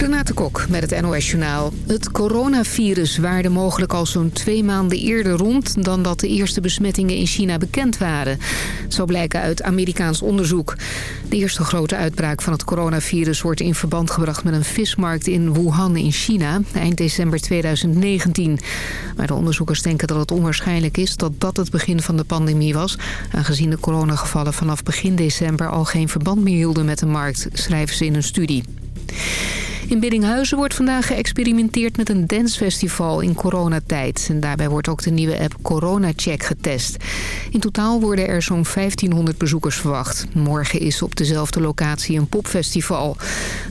Renate Kok met het NOS Journaal. Het coronavirus waarde mogelijk al zo'n twee maanden eerder rond... dan dat de eerste besmettingen in China bekend waren. Zo blijken uit Amerikaans onderzoek. De eerste grote uitbraak van het coronavirus wordt in verband gebracht... met een vismarkt in Wuhan in China, eind december 2019. Maar de onderzoekers denken dat het onwaarschijnlijk is... dat dat het begin van de pandemie was... aangezien de coronagevallen vanaf begin december al geen verband meer hielden met de markt... schrijven ze in een studie. In Biddinghuizen wordt vandaag geëxperimenteerd met een dancefestival in coronatijd. En daarbij wordt ook de nieuwe app CoronaCheck getest. In totaal worden er zo'n 1500 bezoekers verwacht. Morgen is op dezelfde locatie een popfestival.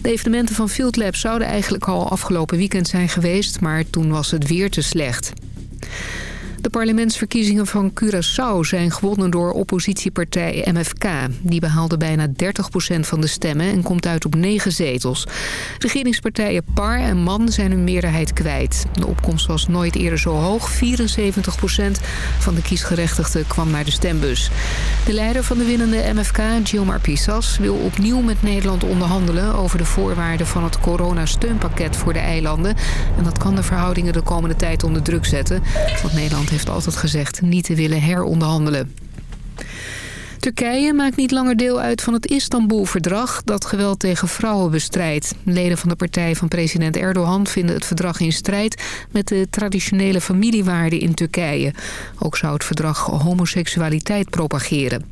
De evenementen van Field Lab zouden eigenlijk al afgelopen weekend zijn geweest... maar toen was het weer te slecht. De parlementsverkiezingen van Curaçao zijn gewonnen door oppositiepartij MFK. Die behaalde bijna 30% van de stemmen en komt uit op 9 zetels. Regeringspartijen PAR en MAN zijn hun meerderheid kwijt. De opkomst was nooit eerder zo hoog. 74% van de kiesgerechtigden kwam naar de stembus. De leider van de winnende MFK, Gilmar Pisas, wil opnieuw met Nederland onderhandelen... over de voorwaarden van het coronasteunpakket voor de eilanden. En dat kan de verhoudingen de komende tijd onder druk zetten. Want Nederland heeft altijd gezegd niet te willen heronderhandelen. Turkije maakt niet langer deel uit van het Istanbul-verdrag... dat geweld tegen vrouwen bestrijdt. Leden van de partij van president Erdogan vinden het verdrag in strijd... met de traditionele familiewaarden in Turkije. Ook zou het verdrag homoseksualiteit propageren.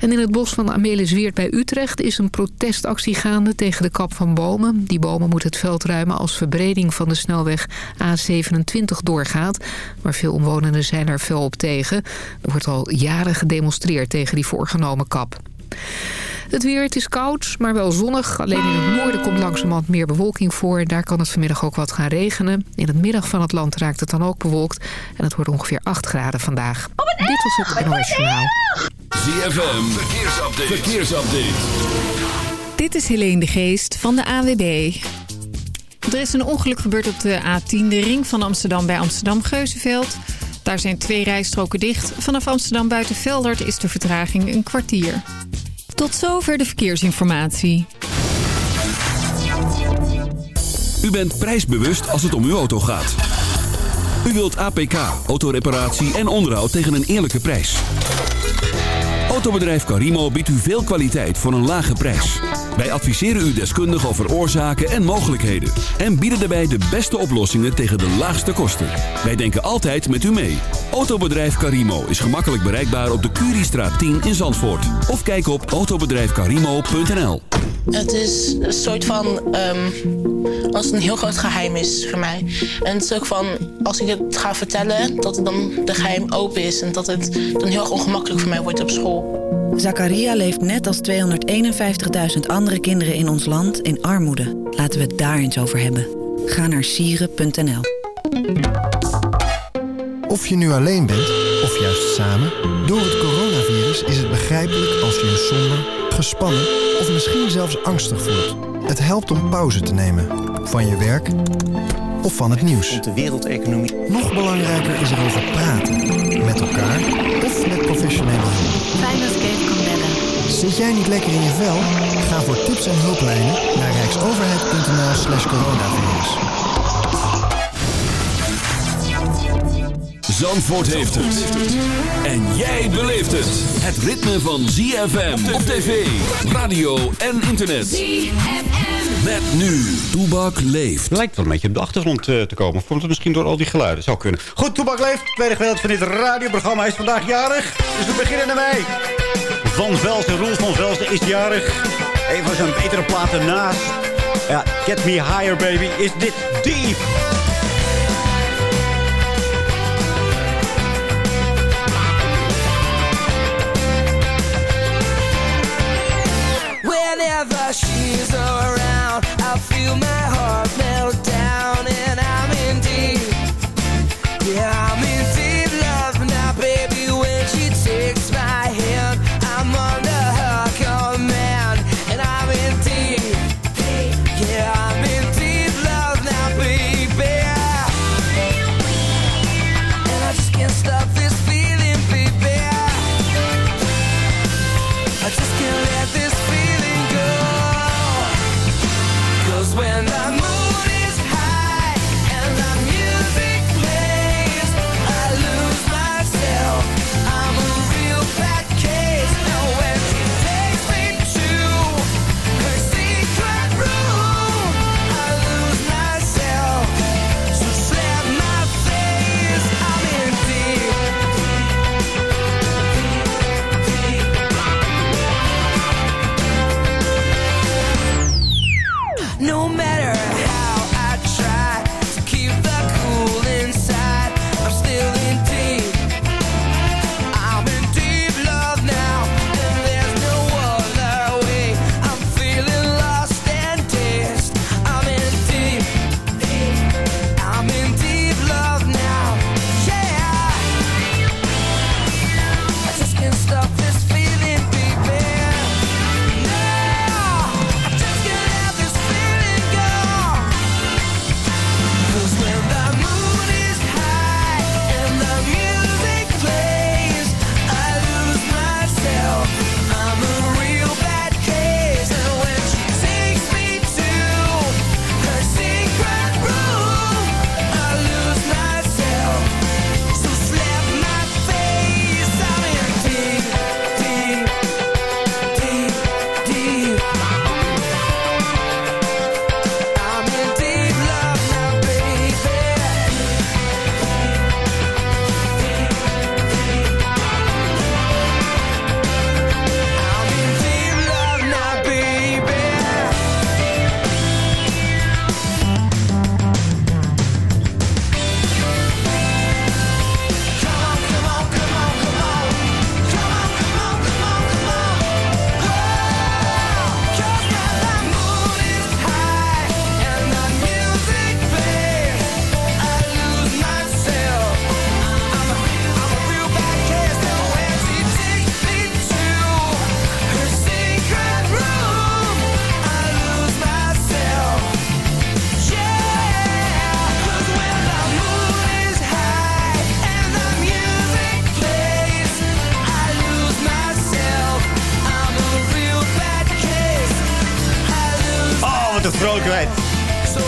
En in het bos van Amelisweert bij Utrecht is een protestactie gaande tegen de kap van bomen. Die bomen moeten het veld ruimen als verbreding van de snelweg A27 doorgaat. Maar veel omwonenden zijn er fel op tegen. Er wordt al jaren gedemonstreerd tegen die voorgenomen kap. Het weer, het is koud, maar wel zonnig. Alleen in het noorden komt langzamerhand meer bewolking voor. Daar kan het vanmiddag ook wat gaan regenen. In het middag van het land raakt het dan ook bewolkt. En het wordt ongeveer 8 graden vandaag. Dit was het NOS Journaal. ZFM, verkeersupdate. verkeersupdate. Dit is Helene de Geest van de AWB. Er is een ongeluk gebeurd op de A10, de ring van Amsterdam bij Amsterdam-Geuzenveld. Daar zijn twee rijstroken dicht. Vanaf Amsterdam buiten Veldert is de vertraging een kwartier. Tot zover de verkeersinformatie. U bent prijsbewust als het om uw auto gaat. U wilt APK, autoreparatie en onderhoud tegen een eerlijke prijs. Autobedrijf Carimo biedt u veel kwaliteit voor een lage prijs. Wij adviseren u deskundig over oorzaken en mogelijkheden. En bieden daarbij de beste oplossingen tegen de laagste kosten. Wij denken altijd met u mee. Autobedrijf Carimo is gemakkelijk bereikbaar op de Curiestraat 10 in Zandvoort. Of kijk op autobedrijfcarimo.nl Het is een soort van... Um, als een heel groot geheim is voor mij. En het is ook van, als ik het ga vertellen... dat het dan de geheim open is. En dat het dan heel ongemakkelijk voor mij wordt op school. Zakaria leeft net als 251.000 andere kinderen in ons land in armoede. Laten we het daar eens over hebben. Ga naar sieren.nl Of je nu alleen bent, of juist samen... door het coronavirus is het begrijpelijk als je je somber, gespannen... of misschien zelfs angstig voelt. Het helpt om pauze te nemen. Van je werk of van het nieuws. de wereldeconomie. Nog belangrijker is erover praten. Met elkaar of met professionele hulp. Fijn dat ik even kan bellen. Zit jij niet lekker in je vel? Ga voor tips en hulplijnen naar rijksoverheid.nl slash coronavirus. Zandvoort heeft het. En jij beleeft het. Het ritme van ZFM op tv, radio en internet. ZFM. Met nu. Toebak leeft. Lijkt wel een beetje op de achtergrond eh, te komen. Of het misschien door al die geluiden? Zou kunnen. Goed, Toebak leeft. Tweede gedeelte van dit radioprogramma is vandaag jarig. Dus we beginnen ermee. Van Velsen, Roel van Velsen is jarig. Een van zijn betere platen naast. Ja, Get Me Higher Baby is dit Deep.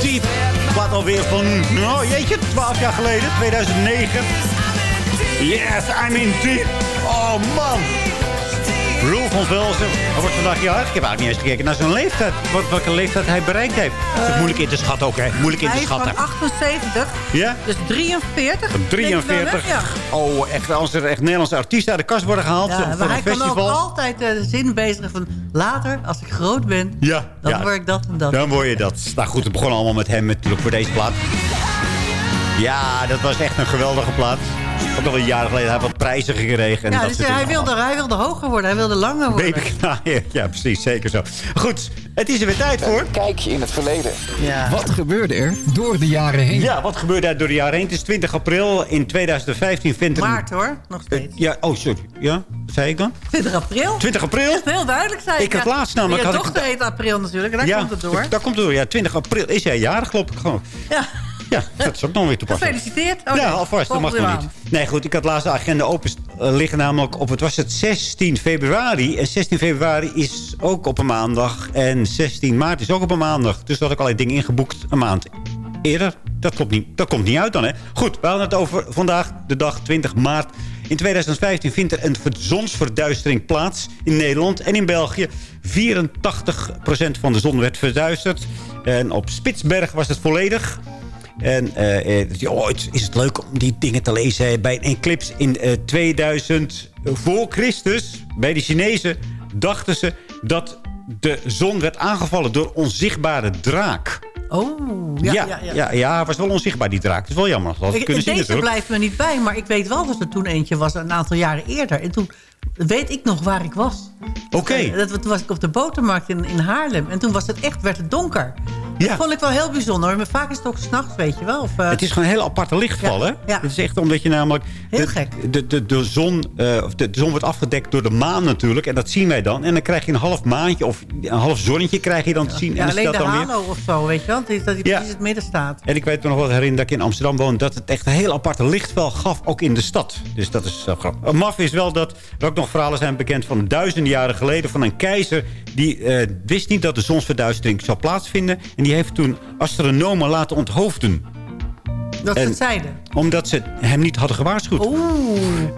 Diep. Plaat alweer van, nou jeetje, 12 jaar geleden, 2009. Yes, I'm in deep. Oh man. Roel van Velzen. Hij wordt vandaag jarig. Ik heb eigenlijk niet eens gekeken naar zijn leeftijd. Wat, welke leeftijd hij bereikt heeft. Dat is moeilijk in te schatten ook, hè. Moeilijk in Hij te is van schatten. 78, Ja? dus 43. denk ik dan, 43. hè? Ja. Oh, echt, als er echt Nederlandse artiesten uit de kast worden gehaald Ja, voor maar een hij kan ook altijd eh, de zin bezigen van... later, als ik groot ben, Ja, dan ja. word ik dat en dat. Dan word je dat. Nou goed, het begon allemaal met hem natuurlijk voor deze plaat. Ja, dat was echt een geweldige plaat. Ook al een jaar geleden. Hij heeft wat prijzen gekregen. En ja, dat dus hij wilde, hij wilde hoger worden, hij wilde langer worden. Babyknaaien. Ja, precies. Zeker zo. Goed, het is er weer tijd voor. Kijkje in het verleden. Ja. Wat gebeurde er door de jaren heen? Ja, wat gebeurde er door de jaren heen? Het is 20 april. In 2015 vindt er... een- Maart hoor, nog Eh, steeds. ja, oh, sorry. Ja, wat zei ik dan? 20 april. 20 april? Heel duidelijk zei ik. Ik had laatst namelijk- Je had ik- dochter heet april natuurlijk, en daar ja, komt het door. Daar komt het door. Ja, 20 april is hij jarig, geloof ik gewoon. Ja, Ja, dat is ook nog weer toepasselijk. gefeliciteerd. Oh, ja, nee, alvast. Dat mag nog niet. Nee, goed. Ik had laatst de agenda open eh, liggen namelijk op, het was het 16 februari. En 16 februari is ook op een maandag. En 16 maart is ook op een maandag. Dus dat had ik allerlei dingen ingeboekt een maand eerder. Dat, klopt niet, dat komt niet uit dan, hè? Goed, we hadden het over vandaag, de dag 20 maart. In 2015 vindt er een zonsverduistering plaats in Nederland en in België. 84% van de zon werd verduisterd. En op Spitsberg was het volledig. En eh, eh, ooit is het leuk om die dingen te lezen. Bij een eclipse in eh, 2000 voor Christus, bij de Chinezen, dachten ze dat de zon werd aangevallen door onzichtbare draak. Oh, ja, ja, ja. ja, ja, hij was wel onzichtbaar, die draak. Dat is wel jammer. Dat ik kunnen zien deze blijft me niet bij, maar ik weet wel dat er toen eentje was, een aantal jaren eerder. En toen weet ik nog waar ik was. Oké. Eh, Dat, toen was ik op de botermarkt in, in Haarlem. En toen was het echt, werd het donker. Ja. Dat vond ik wel heel bijzonder. Maar vaak is het ook s'nachts, weet je wel. Of, eh, Het is gewoon een heel aparte lichtval, Ja, hè? ja. Het is echt omdat je namelijk... Heel de, gek. De, de, de, zon, eh, of de, de zon wordt afgedekt door de maan natuurlijk. En dat zien wij dan. En dan krijg je een half maandje of een half zonnetje krijg je dan te zien. ja, en dan alleen de dan weer... halo of zo, weet je wel. Dat die, dat die Ja. precies in het midden staat. En ik weet me nog wel herinneren dat ik in Amsterdam woon... dat het echt een heel aparte lichtvel gaf, ook in de stad. Dus dat is zo grappig. Een maf is wel dat er ook nog verhalen zijn bekend... van duizenden jaren geleden van een keizer... die eh, wist niet dat de zonsverduistering zou plaatsvinden. En die heeft toen astronomen laten onthoofden. Dat ze En- het zeiden. Omdat ze hem niet hadden gewaarschuwd. Oeh.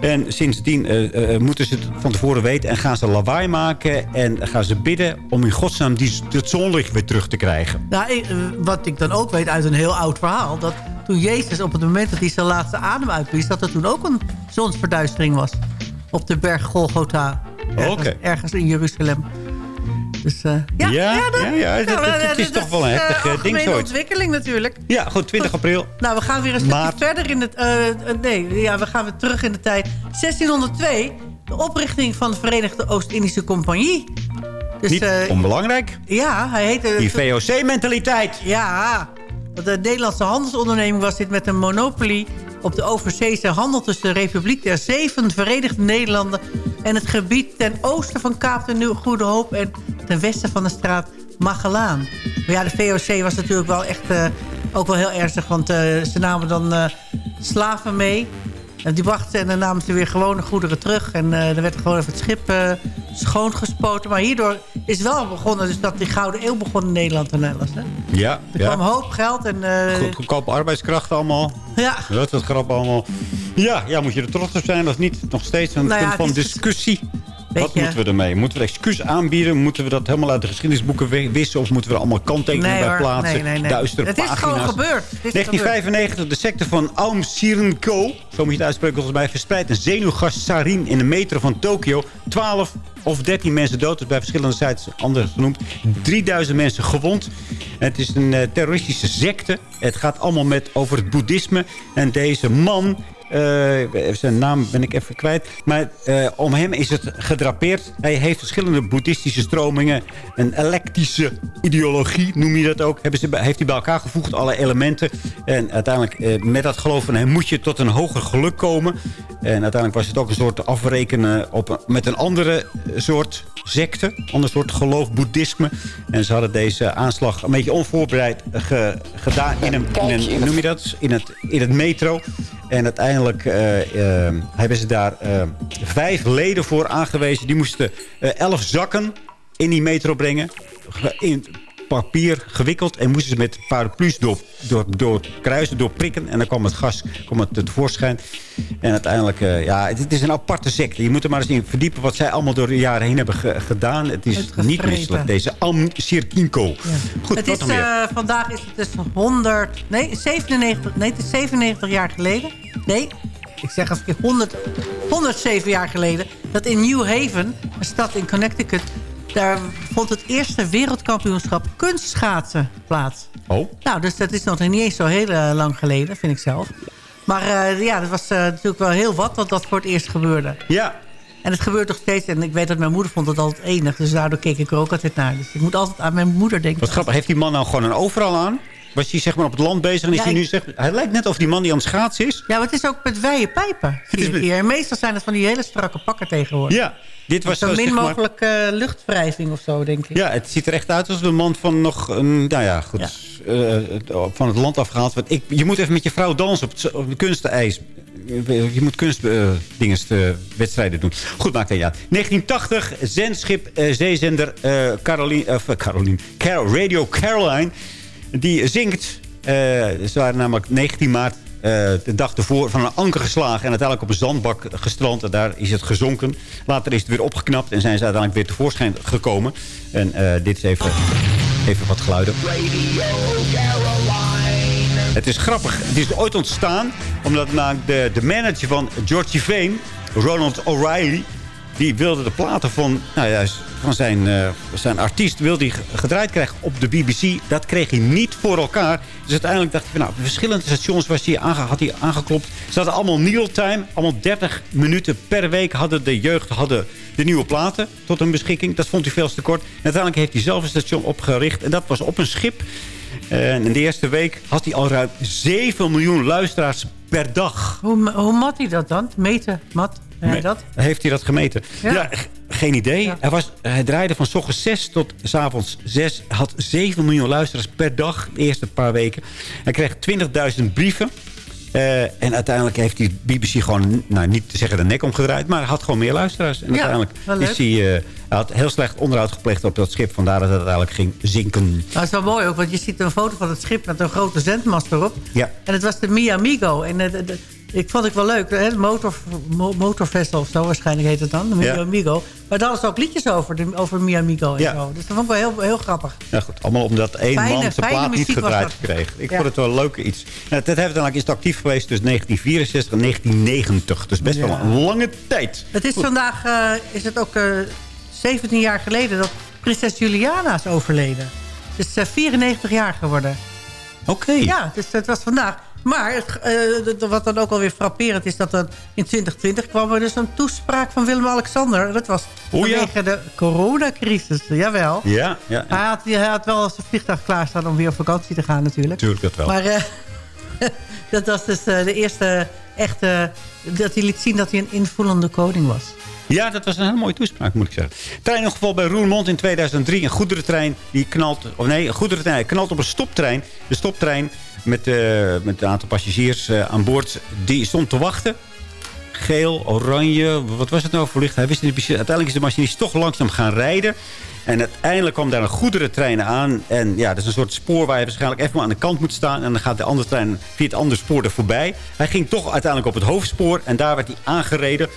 En sindsdien eh, eh, moeten ze het van tevoren weten... en gaan ze lawaai maken en gaan ze bidden... om in godsnaam die, het zonlicht weer terug te krijgen. Nou, ik, eh, wat ik dan ook weet uit een heel oud verhaal... dat toen Jezus op het moment dat hij zijn laatste adem uitblies... dat er toen ook een zonsverduistering was. Op de berg Golgotha. Ergens, ergens in Jeruzalem. Dus, eh, Ja, ja, dat- ja, het- het- het dat- is dat toch wel een eh, heftig, eh, ding zoiets. ontwikkeling natuurlijk. Ja, goed, 20 april. Nou, we gaan weer een stukje Maart. verder in het... eh, nee, ja, we gaan weer terug in de tijd. 1602, de oprichting van de Verenigde Oost-Indische Compagnie. Dus, Niet onbelangrijk. ja, hij heette... Die VOC-mentaliteit. Ja, de Nederlandse handelsonderneming was dit met een monopolie... op de overzeese handel tussen de Republiek der Zeven Verenigde Nederlanden... en het gebied ten oosten van Kaap de Nieuwe Goede Hoop... en ten westen van de straat Magellaan. Maar ja, de VOC was natuurlijk wel echt eh, ook wel heel ernstig... want eh, ze namen dan eh, slaven mee... En die brachten ze en dan namen ze weer gewone goederen terug. En dan werd gewoon even het schip schoongespoten. Maar hierdoor is wel begonnen, dus dat die Gouden Eeuw begon in Nederland en alles. Hè? Ja, Er kwam ja. hoop geld en... Goed, goedkope arbeidskrachten allemaal. Ja, Dat is grap allemaal. Ja, ja, moet je er trots op zijn of niet? Nog steeds een Nou ja, punt van het is discussie. Wat moeten we ermee? Moeten we excuus aanbieden? Moeten we dat helemaal uit de geschiedenisboeken wi- wissen? Of moeten we er allemaal kanttekeningen Nee, bij plaatsen? Nee, nee, nee. Duistere Het is gewoon gebeurd. Het is 1995, de secte van Aum Sirenko, zo moet je het uitspreken volgens mij, verspreidt een zenuwgas sarin in de metro van Tokio. 12 of 13 mensen dood, dus bij verschillende sites anders genoemd. 3000 mensen gewond. Het is een eh, terroristische secte. Het gaat allemaal met, over het boeddhisme. En deze man, eh, zijn naam ben ik even kwijt. Maar eh, om hem is het gedrapeerd. Hij heeft verschillende boeddhistische stromingen. Een elektrische ideologie, noem je dat ook. Hebben ze, heeft hij bij elkaar gevoegd, alle elementen. En uiteindelijk, eh, met dat geloof van hem, moet je tot een hoger geluk komen. En uiteindelijk was het ook een soort afrekenen op met een andere soort secte. Ander soort geloof, boeddhisme. En ze hadden deze aanslag een beetje onvoorbereid ge- gedaan in een, in een noem je dat? In het, in het metro. En uiteindelijk eh, eh, hebben ze daar eh, vijf leden voor aangewezen. Die moesten elf zakken in die metro brengen. Ge- In papier gewikkeld. En moesten ze met paraplu's door, door, door kruisen, door prikken. En dan kwam het gas kwam het tevoorschijn. En uiteindelijk, eh, ja, het, het is een aparte secte. Je moet er maar eens in verdiepen wat zij allemaal door de jaren heen hebben ge- gedaan. Het is niet misselijk, deze Am Sirkinko. Goed, het wat is, meer? eh, vandaag is het dus 100... Nee, 97, nee, het is 97 jaar geleden. Nee, ik zeg als ik 100, 107 jaar geleden... dat in New Haven, een stad in Connecticut... daar vond het eerste wereldkampioenschap kunstschaatsen plaats. Oh, Nou, dus dat is nog niet eens zo heel eh, lang geleden, vind ik zelf. Maar eh, ja, dat was eh, natuurlijk wel heel wat dat dat voor het eerst gebeurde. ja. En het gebeurt nog steeds. En ik weet dat mijn moeder vond het altijd enig. Dus daardoor keek ik er ook altijd naar. Dus ik moet altijd aan mijn moeder denken. Wat grappig, heeft die man nou gewoon een overal aan? Was hij zeg maar op het land bezig en is Ja, hij nu zeg, Hij lijkt net of die man die aan het schaatsen is. Ja, maar het is ook met wijde pijpen. Zie ik hier. En meestal zijn het van die hele strakke pakken tegenwoordig. Ja, dit was Zo zo, min zeg maar- mogelijk eh, luchtwrijving of zo, denk ik. Ja, het ziet er echt uit als een man van nog een, nou ja, goed, Ja. eh, het- van het land afgehaald. Want ik, je moet even met je vrouw dansen op het, op het. Je moet kunstdingen wedstrijden doen. Goed, maakt niet uit. 1980, zendschip, eh, zeezender eh Caroline, eh, Caroline, Car- Radio Caroline. Die zinkt. eh, ze waren namelijk 19 maart eh, de dag ervoor van een anker geslagen... en uiteindelijk op een zandbak gestrand. En daar is het gezonken. Later is het weer opgeknapt en zijn ze uiteindelijk weer tevoorschijn gekomen. En eh, dit is even, even wat geluiden. Het is grappig. Het is ooit ontstaan omdat de, de manager van Georgie Vane, Ronald O'Reilly... die wilde de platen van, nou ja, van zijn, eh, zijn artiest wilde gedraaid krijgen op de BBC. Dat kreeg hij niet voor elkaar. Dus uiteindelijk dacht hij, van, nou, verschillende stations was hij had hij aangeklopt. Ze hadden allemaal Neil time. Allemaal 30 minuten per week hadden de jeugd hadden de nieuwe platen tot hun beschikking. Dat vond hij veel te kort. Uiteindelijk heeft hij zelf een station opgericht. En dat was op een schip. En in de eerste week had hij al ruim 7 miljoen luisteraars per dag. Hoe, hoe mat hij dat dan? Meten, mat? Dat? Heeft hij dat gemeten? Ja, geen idee. Ja. Hij, was, hij draaide van ochtends 6 tot s avonds 6. Hij had 7 miljoen luisteraars per dag de eerste paar weken. Hij kreeg 20.000 brieven. Eh, en uiteindelijk heeft die BBC gewoon, nou niet te zeggen de nek omgedraaid... maar hij had gewoon meer luisteraars. En Ja, uiteindelijk wel leuk. is hij, hij had heel slecht onderhoud gepleegd op dat schip. Vandaar dat het uiteindelijk ging zinken. Nou, dat is wel mooi ook, want je ziet een foto van het schip met een grote zendmast erop. Ja. En het was de Miamigo. En eh, de- de- ik vond het wel leuk. Hè? Motor, mo- of zo waarschijnlijk heet het dan. De Ja. Miamigo. Maar daar hadden ze ook liedjes over, de, over Miamigo en Ja. zo. Dus dat vond ik wel heel, heel grappig. Ja, goed. Allemaal omdat één Fijne- man zijn plaat niet gedraaid kreeg. Ik Ja. vond het wel een leuk iets. Nou, uiteindelijk is actief geweest tussen 1964 en 1990. Dus best wel een lange tijd. Het is vandaag, eh, is het ook eh, 17 jaar geleden dat prinses Juliana is overleden. Ze is eh, 94 jaar geworden. Oké. Ja, dus het was vandaag. Maar het, eh, wat dan ook alweer frapperend is... dat dan in 2020 kwam er dus een toespraak van Willem-Alexander. Dat was ja. vanwege de coronacrisis. Jawel. Ja, ja. Hij had, hij had wel zijn vliegtuig klaarstaan om weer op vakantie te gaan natuurlijk. Natuurlijk dat wel. Maar eh, dat was dus eh, de eerste echte... dat hij liet zien dat hij een invoelende koning was. Ja, dat was een hele mooie toespraak, moet ik zeggen. Treinongeval bij Roermond in 2003. Een goederentrein die knalt... Of nee, een goederentrein knalt op een stoptrein. De stoptrein met, eh, met een aantal passagiers eh, aan boord... die stond te wachten. Geel, oranje, wat was het nou voor licht? Hij wist niet. Uiteindelijk is de machinist toch langzaam gaan rijden. En uiteindelijk kwam daar een goederentrein aan. En ja, dat is een soort spoor waar je waarschijnlijk even maar aan de kant moet staan. En dan gaat de andere trein via het andere spoor er voorbij. Hij ging toch uiteindelijk op het hoofdspoor. En daar werd hij aangereden.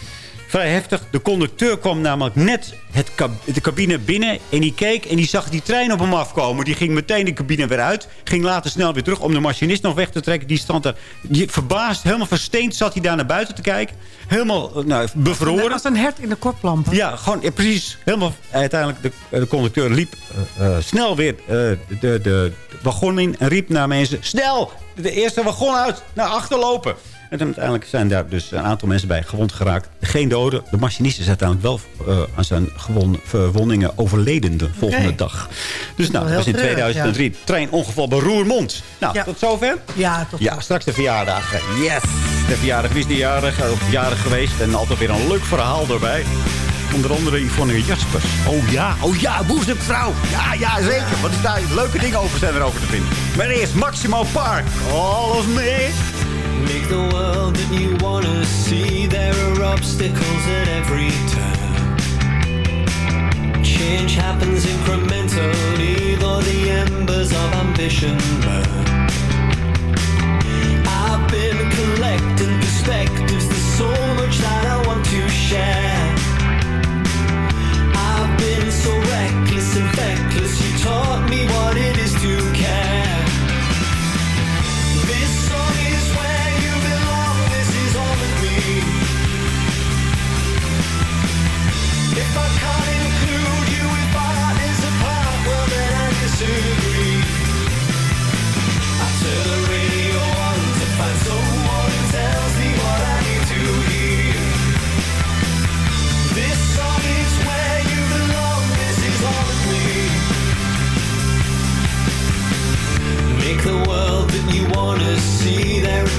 Vrij heftig. De conducteur kwam namelijk net het cab- de cabine binnen. En die keek en die zag die trein op hem afkomen. Die ging meteen de cabine weer uit. Ging later snel weer terug om de machinist nog weg te trekken. Die stond er die, verbaasd, helemaal versteend zat hij daar naar buiten te kijken. Helemaal eh, nou, bevroren. Als een hert in de koplampen. Ja, gewoon ja, precies. Helemaal, uiteindelijk, de, de conducteur liep eh, eh, snel weer eh, de, de, de wagon in en riep naar mensen... Snel, de eerste wagon uit, naar achter lopen. En toen uiteindelijk zijn daar dus een aantal mensen bij gewond geraakt. Geen doden. De machinist is uiteindelijk wel eh, aan zijn gewon, verwondingen overleden de volgende dag. Dus nou, dat was in heel treurig, 2003. Treinongeval bij Roermond. Nou, Ja. tot zover. Ja, toch Ja, straks de verjaardag. Yes! De verjaardag. Is de jarig, of jarig geweest? En altijd weer een leuk verhaal erbij. Onder andere Yvonne Jaspers. Oh ja, oh ja, boezemvrouw. Ja, ja, zeker. Want daar leuke dingen over zijn erover te vinden. Maar eerst Maximal Park. All of me. Make the world that you wanna see. There are obstacles at every turn. Change happens incrementally, though the embers of ambition burn. I've been collecting perspectives. There's so much that I want to share. I've been so reckless and feckless. You taught me what it is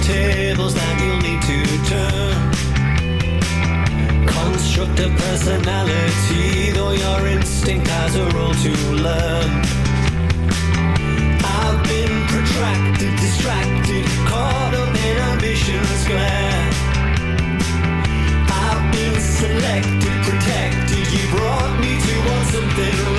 tables that you'll need to turn. Construct a personality, though your instinct has a role to learn. I've been protracted, distracted, caught up in ambition's glare. I've been selected, protected. You brought me to want something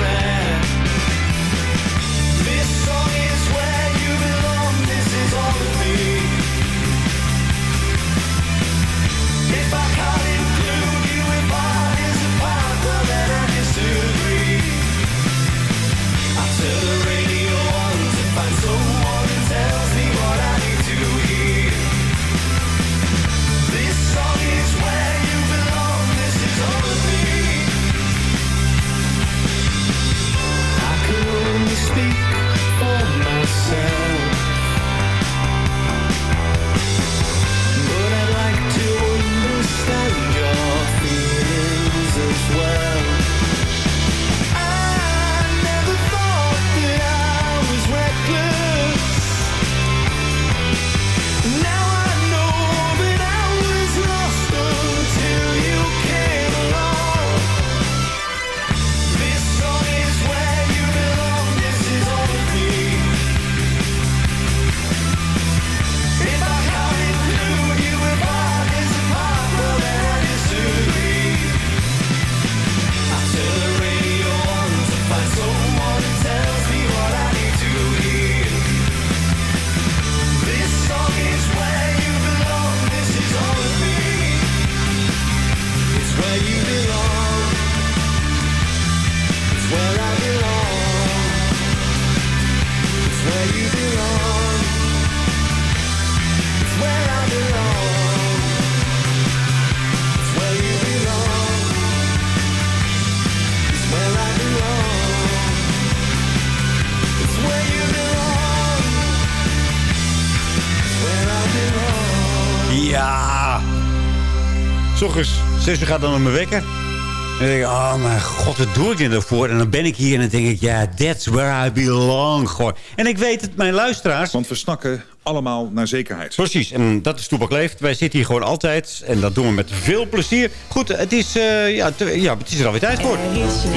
ochtends, 6 uur gaat dan op mijn wekker. En dan denk ik, oh mijn god, wat doe ik er nou voor? En dan ben ik hier en dan denk ik, ja, that's where I belong. Gewoon. En ik weet het, mijn luisteraars... Want we snakken allemaal naar zekerheid. Precies, en dat is Toepak Leeft. Wij zitten hier gewoon altijd en dat doen we met veel plezier. Goed, het is, eh, ja, ja, het is er alweer tijd voor.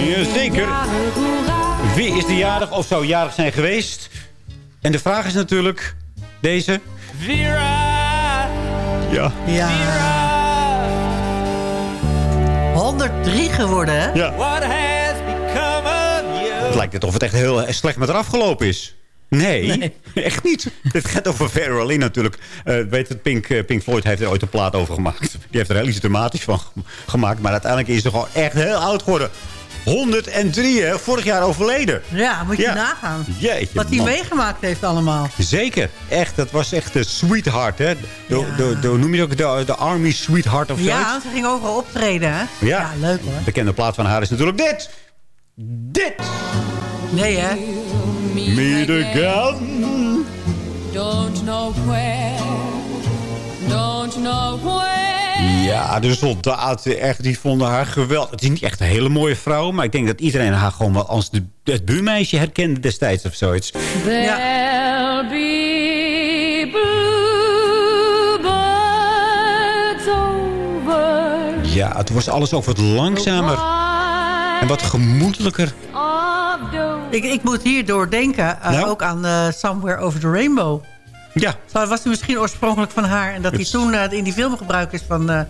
Jazeker. Wie is de jarig of zou jarig zijn geweest? En de vraag is natuurlijk deze. Vera, Ja. Ja. 103 geworden, hè? ja. what has become of you? Het lijkt net of het echt heel slecht met haar afgelopen is. Nee, echt niet. Het gaat over Lynn natuurlijk. Eh, weet het, Pink, eh, Pink Floyd heeft er ooit een plaat over gemaakt. Die heeft er heel iets dramatisch van ge- gemaakt. Maar uiteindelijk is ze gewoon echt heel oud geworden. 103, hè? Vorig jaar overleden. Ja, moet je Ja. nagaan. Jeetje, Wat hij meegemaakt heeft allemaal. Zeker. Echt, dat was echt de sweetheart, hè? De, Ja. de, de, hoe noem je het ook? De, de army sweetheart of Ja, zoiets? ze ging overal optreden, hè? Ja. leuk hoor. De bekende plaat van haar is natuurlijk dit. Dit. Nee, hè? Meet again. Don't know where, don't know where. Ja, de soldaten, echt, die vonden haar geweldig. Het is niet echt een hele mooie vrouw, maar ik denk dat iedereen haar gewoon wel als de, het buurmeisje herkende destijds of zoiets. Over Ja, het was alles ook wat langzamer en wat gemoedelijker. Ik, ik moet hierdoor denken, eh, Nou? ook aan eh, Somewhere Over the Rainbow. Ja, was hij misschien oorspronkelijk van haar. En dat hij Het- toen eh, in die film gebruikt is van eh,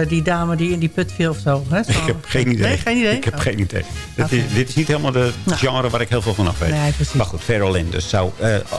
eh, die dame die in die put viel of zo. Hè? Zo. ik heb geen idee. Nee, geen idee? Ik heb Oh. geen idee. Dit, is, dit is niet helemaal de Nou. genre waar ik heel veel van af weet. Nee, precies. Maar goed, Lynn dus zou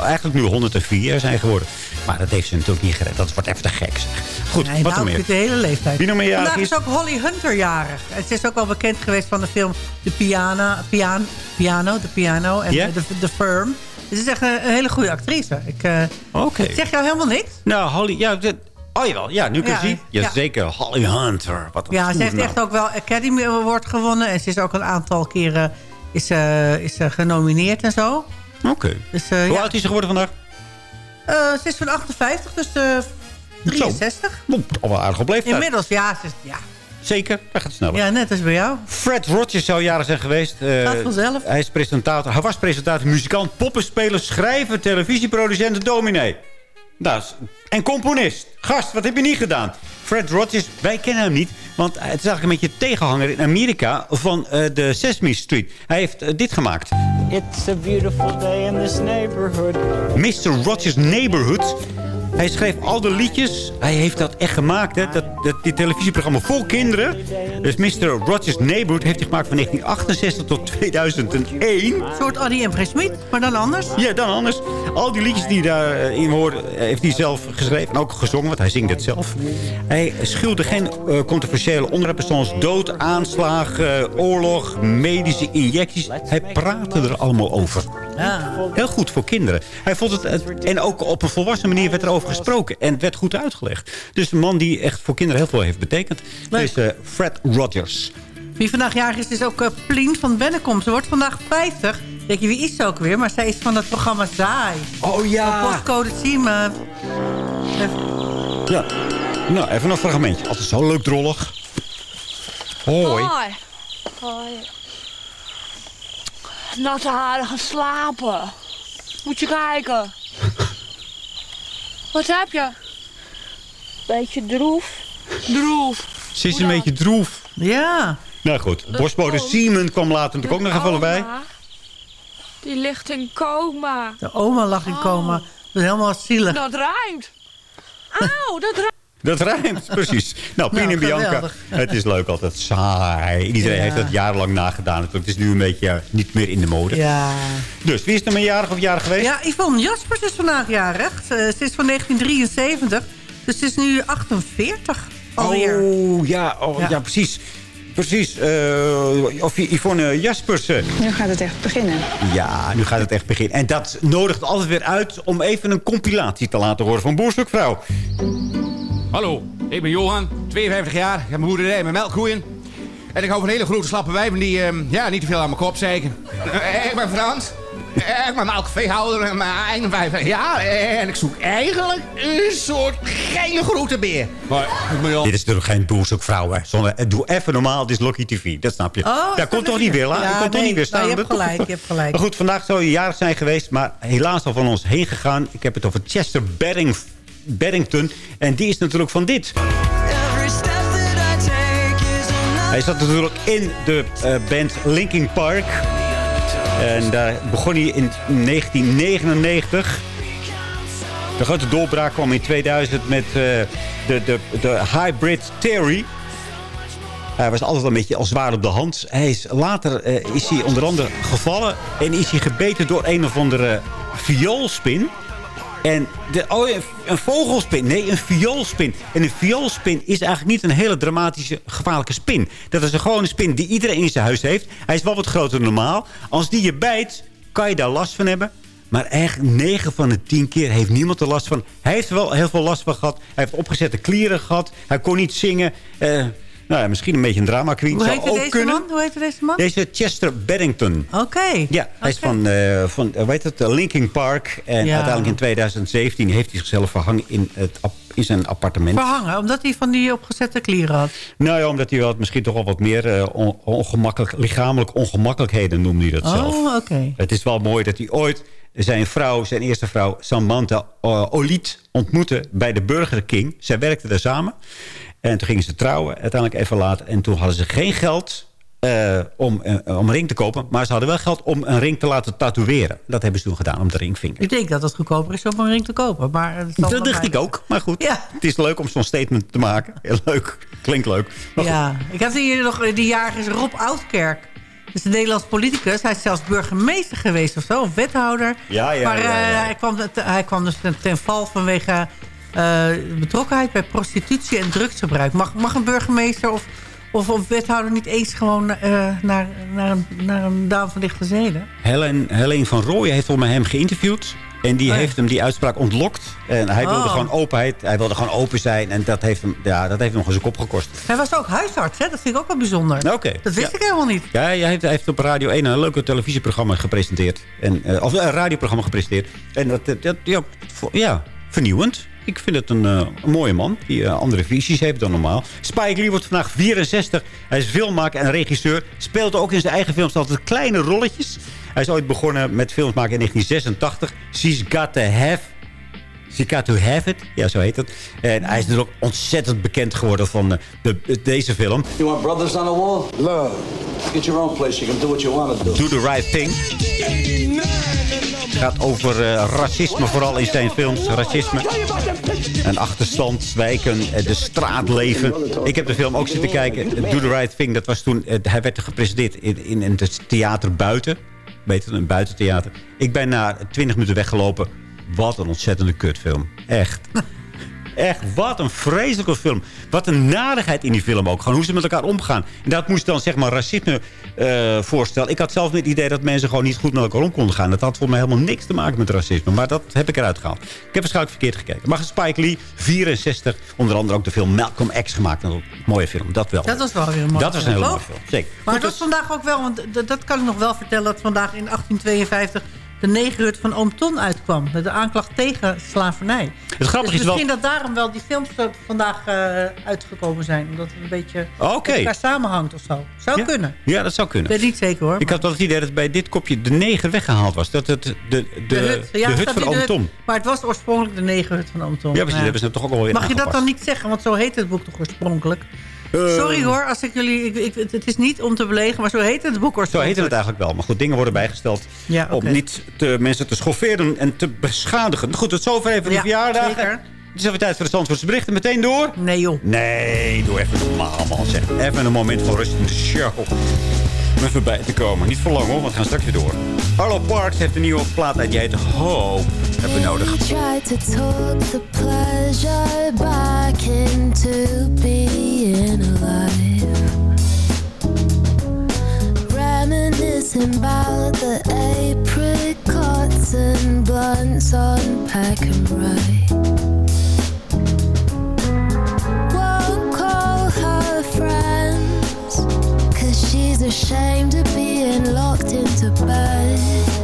eigenlijk nu 104 zijn geworden. Maar dat heeft ze natuurlijk niet gered. Dat wordt even te gek. zeg. Goed, Nee, wat nou, er meer? de hele leeftijd. Wie nog meer Vandaag is? ook Holly Hunter jarig. Ze is ook wel bekend geweest van de film The Piano, Pian, Piano, The Piano en Firm. Ze is echt een, een hele goede actrice. Ik, het zegt jou helemaal niks? Nou, Holly, ja, dit- oh jawel, ja, nu kun je Ja, zien. ja. Jazeker, Holly Hunter. Wat een Ja, ze heeft echt ook wel Academy Award gewonnen. En ze is ook een aantal keren is, eh, is, eh, genomineerd en zo. Oké. Dus, Hoe ja. oud is ze geworden vandaag? Ze is van 58, dus eh 63. Oeh, al wel aardig leeftijd. Inmiddels, ja, ze is, ja. Zeker, dat gaat sneller. ja, net als bij jou. Fred Rogers zou jaren zijn geweest. Eh, Gaat vanzelf. Hij, is presentator, hij was presentator, muzikant, poppenspeler, schrijver, televisieproducent en dominee. Dat is, en componist. Gast, wat heb je niet gedaan? Fred Rogers, wij kennen hem niet. Want het is eigenlijk een beetje tegenhanger in Amerika van eh, de Sesame Street. Hij heeft eh, dit gemaakt. It's a beautiful day in this neighborhood. Mr. Rogers Neighborhood. Hij schreef al de liedjes. Hij heeft dat echt gemaakt. Hè? Dat, dat, die televisieprogramma vol kinderen. Dus Mr. Rogers Neighborhood heeft hij gemaakt van 1968 tot 2001. Een soort Annie M. G. Schmid, maar dan anders. Ja, dan anders. Al die liedjes die daarin horen, heeft hij zelf geschreven. En ook gezongen, want hij zingt het zelf. Hij schuwde geen eh, controversiële onderwerpen zoals dood, aanslagen, oorlog, medische injecties. Hij praatte er allemaal over. Ja. Heel goed voor kinderen. Hij vond het, het- en ook op een volwassen manier werd er over gesproken. En het werd goed uitgelegd. Dus een man die echt voor kinderen heel veel heeft betekend. Leuk. is eh, Fred Rogers. Wie vandaag jarig is, is ook uh, Plien van Bennekom. Ze wordt vandaag 50. Denk je, wie is ze ook weer? Maar zij is van het programma Zaai. Oh Van Postcode Team. eh, Ja. Nou, even een fragmentje. Altijd zo leuk drollig. Hoi. Hoi. Hoi. Natte haren gaan slapen. Moet je kijken. Wat heb je? Beetje droef. Droef. Ze is een beetje droef. Ja. Nou goed, bosbode Simon kwam later natuurlijk ook nog even. Oma, Die ligt in coma. De oma lag in coma. Dat is helemaal zielig. Dat ruimt. Auw, dat ruimt. Dat rijmt, precies. Nou, Pien Nou, en Bianca, geweldig. het is leuk altijd saai. Iedereen Ja. heeft dat jarenlang nagedaan. Het is nu een beetje niet meer in de mode. Ja. Dus, wie is er maar jarig of jarig geweest? Ja, Yvonne Jaspers is vandaag jarig. Ze, ze is van 1973. Dus ze is nu 48 alweer. Oh, ja, oh, ja. Ja. precies. Precies. eh, of Yvonne Jaspers. eh, Nu gaat het echt beginnen. Ja, nu gaat het echt beginnen. En dat nodigt altijd weer uit om even een compilatie te laten horen van Boerzoekvrouw. Hallo, ik ben Johan, 52 jaar. Ik heb mijn boerderij met melkkoeien. En ik hou van hele grote slappe wijven die ehm, ja, niet te veel aan mijn kop zeiken. Eh, ik ben Frans, Eh, Ik ben melkveehouder en mijn 51 jaar. En ik zoek eigenlijk een soort gele groentebeer. Maar ik ben al... Dit is natuurlijk geen boerzoekvrouw, hè. Zonder, eh, doe even normaal, dit is Lucky TV. Dat snap je. Oh, Daar komt dat toch niet weer? la? Ja, Je komt toch niet weer staan. nou, je hebt gelijk, je hebt gelijk. Maar goed, vandaag zou je jarig zijn geweest, maar helaas al van ons heen gegaan. Ik heb het over Chester Bedding, Beddington. En die is natuurlijk van dit. Hij zat natuurlijk in de eh, band Linkin Park. En daar begon hij in 1999. De grote doorbraak kwam in 2000 met eh, de, de, de Hybrid Theory. Hij was altijd een beetje al zwaar op de hand. Hij is, later eh, is hij onder andere gevallen en is hij gebeten door een of andere vioolspin. En de, oh, een- vogelspin. Nee, een vioolspin. En een vioolspin is eigenlijk niet een hele dramatische, gevaarlijke spin. Dat is een gewone spin die iedereen in zijn huis heeft. Hij is wel wat groter dan normaal. Als die je bijt, kan je daar last van hebben. Maar echt 9 van de 10 keer heeft niemand er last van. Hij heeft er wel heel veel last van gehad. Hij heeft opgezette klieren gehad. Hij kon niet zingen. Eh, nou ja, misschien een beetje een drama queen. Hoe Zou heette ook deze kunnen. man? Hoe heette deze man? Deze Chester Beddington. Oké. Ja, hij is van, eh van eh, weet het, Linkin Park. En Ja. uiteindelijk in 2017 heeft hij zichzelf verhangen in, het, in zijn appartement. Verhangen, omdat hij van die opgezette klieren had. Nou ja, omdat hij wel misschien toch wel wat meer eh, on- ongemakkelijk, lichamelijk ongemakkelijkheden noemde hij dat zelf. Oh, oké. Het is wel mooi dat hij ooit zijn vrouw, zijn eerste vrouw, Samantha uh, Oliet, ontmoette bij de Burger King. Zij werkten daar samen. En toen gingen ze trouwen, uiteindelijk even later. En toen hadden ze geen geld eh, om, eh, om een ring te kopen. Maar ze hadden wel geld om een ring te laten tatoeëren. Dat hebben ze toen gedaan, om de ringvinger. Ik denk dat het goedkoper is om een ring te kopen. Maar Dat dacht mij- ik ook. Maar goed, Ja. het is leuk om zo'n statement te maken. Heel leuk. Klinkt leuk. Maar goed. Ja, ik had hier nog, die jaar is Rob Oudkerk. Dat is een Nederlands politicus. Hij is zelfs burgemeester geweest of zo, of wethouder. Ja, ja, maar ja, ja. eh, hij, kwam, hij kwam dus ten, ten val vanwege eh, betrokkenheid bij prostitutie en drugsgebruik. Mag, mag een burgemeester of, of, of wethouder niet eens gewoon eh, naar, naar, een, naar een dame van lichte zeden? Helen, Helene van Rooyen heeft volgens mij hem geïnterviewd. En die Oh heeft hem die uitspraak ontlokt. En hij wilde Oh. gewoon openheid. Hij wilde gewoon open zijn. En dat heeft hem, ja, dat heeft hem nog eens een kop gekost. Hij was ook huisarts, hè? dat vind ik ook wel bijzonder. Oké. Dat wist Ja. ik helemaal niet. Ja, hij heeft, hij heeft op Radio 1 een leuke televisieprogramma gepresenteerd. En, eh, of een radioprogramma gepresenteerd. En dat, dat, ja, ja, vernieuwend. Ik vind het een, eh, een mooie man die eh, andere visies heeft dan normaal. Spike Lee wordt vandaag 64. Hij is filmmaker en regisseur. Speelt ook in zijn eigen films altijd kleine rolletjes. Hij is ooit begonnen met films maken in 1986. She's Got to Have She Got to Have It. Ja, zo heet het. En hij is dus ook ontzettend bekend geworden van eh, de, deze film. You want brothers on the wall? Love. Get your own place. You can do what you want to do. Do the Right Thing. Het gaat over racisme, vooral in zijn films. Racisme. En achterstand, wijken, eh, de straatleven. Ik heb de film ook zitten kijken. Do the Right Thing, dat was toen... eh, hij werd gepresenteerd in, in, het theater buiten. Weet je, een buitentheater. Ik ben na 20 minuten weggelopen. Wat een ontzettende kutfilm. Echt. Echt, wat een vreselijke film. Wat een narigheid in die film ook. Gewoon hoe ze met elkaar omgaan. En dat moest dan zeg maar racisme eh, voorstellen. Ik had zelf niet het idee dat mensen gewoon niet goed met elkaar om konden gaan. Dat had voor mij helemaal niks te maken met racisme. Maar dat heb ik eruit gehaald. Ik heb waarschijnlijk verkeerd gekeken. Maar Spike Lee, 64. Onder andere ook de film Malcolm X gemaakt. Een mooie film, dat wel. Dat was wel weer een mooie Dat was een hele mooie film. Zeker. Maar Goed, het was vandaag ook wel, want dat kan ik nog wel vertellen... dat vandaag in 1852 de negerhut van Oom Ton uitkwam. Met de aanklacht tegen slavernij. Het grappige dus is wel... misschien dat daarom wel die films vandaag eh, uitgekomen zijn. Omdat het een beetje met elkaar samenhangt of zo. Zou Ja. kunnen. Ja, dat zou Ik kunnen. weet niet zeker hoor. Ik had wel het idee dat bij dit kopje de neger weggehaald was. Dat het de, de, de, hut, Ja, de hut van Oom. Tom. Maar het was oorspronkelijk de negerhut van Oom Tom. Ja, precies. Dat hebben ze toch ook alweer Mag je dat dan niet zeggen? Want zo heet het boek toch oorspronkelijk? Eh, Sorry hoor, als ik jullie... Ik, ik, het is niet om te belegen, maar zo heet het boek Zo heette het eigenlijk wel. Maar goed, dingen worden bijgesteld Ja, om niet te, mensen te schofferen en te beschadigen. Goed, tot zover even de Ja, verjaardagen. zeker. Het is even tijd voor de Zandvoortse berichten. Meteen door? Nee joh. Nee, doe even normaal man zeg. Even een moment van rust in de show. Om even bij te komen. Niet voor lang hoor, want we gaan straks weer door. Arlo Parks heeft een nieuwe plaat uit. Die heet Hope. Hebben we nodig. Reminiscing about the apricots and blunts on pack and ride. Ashamed of being locked into bed.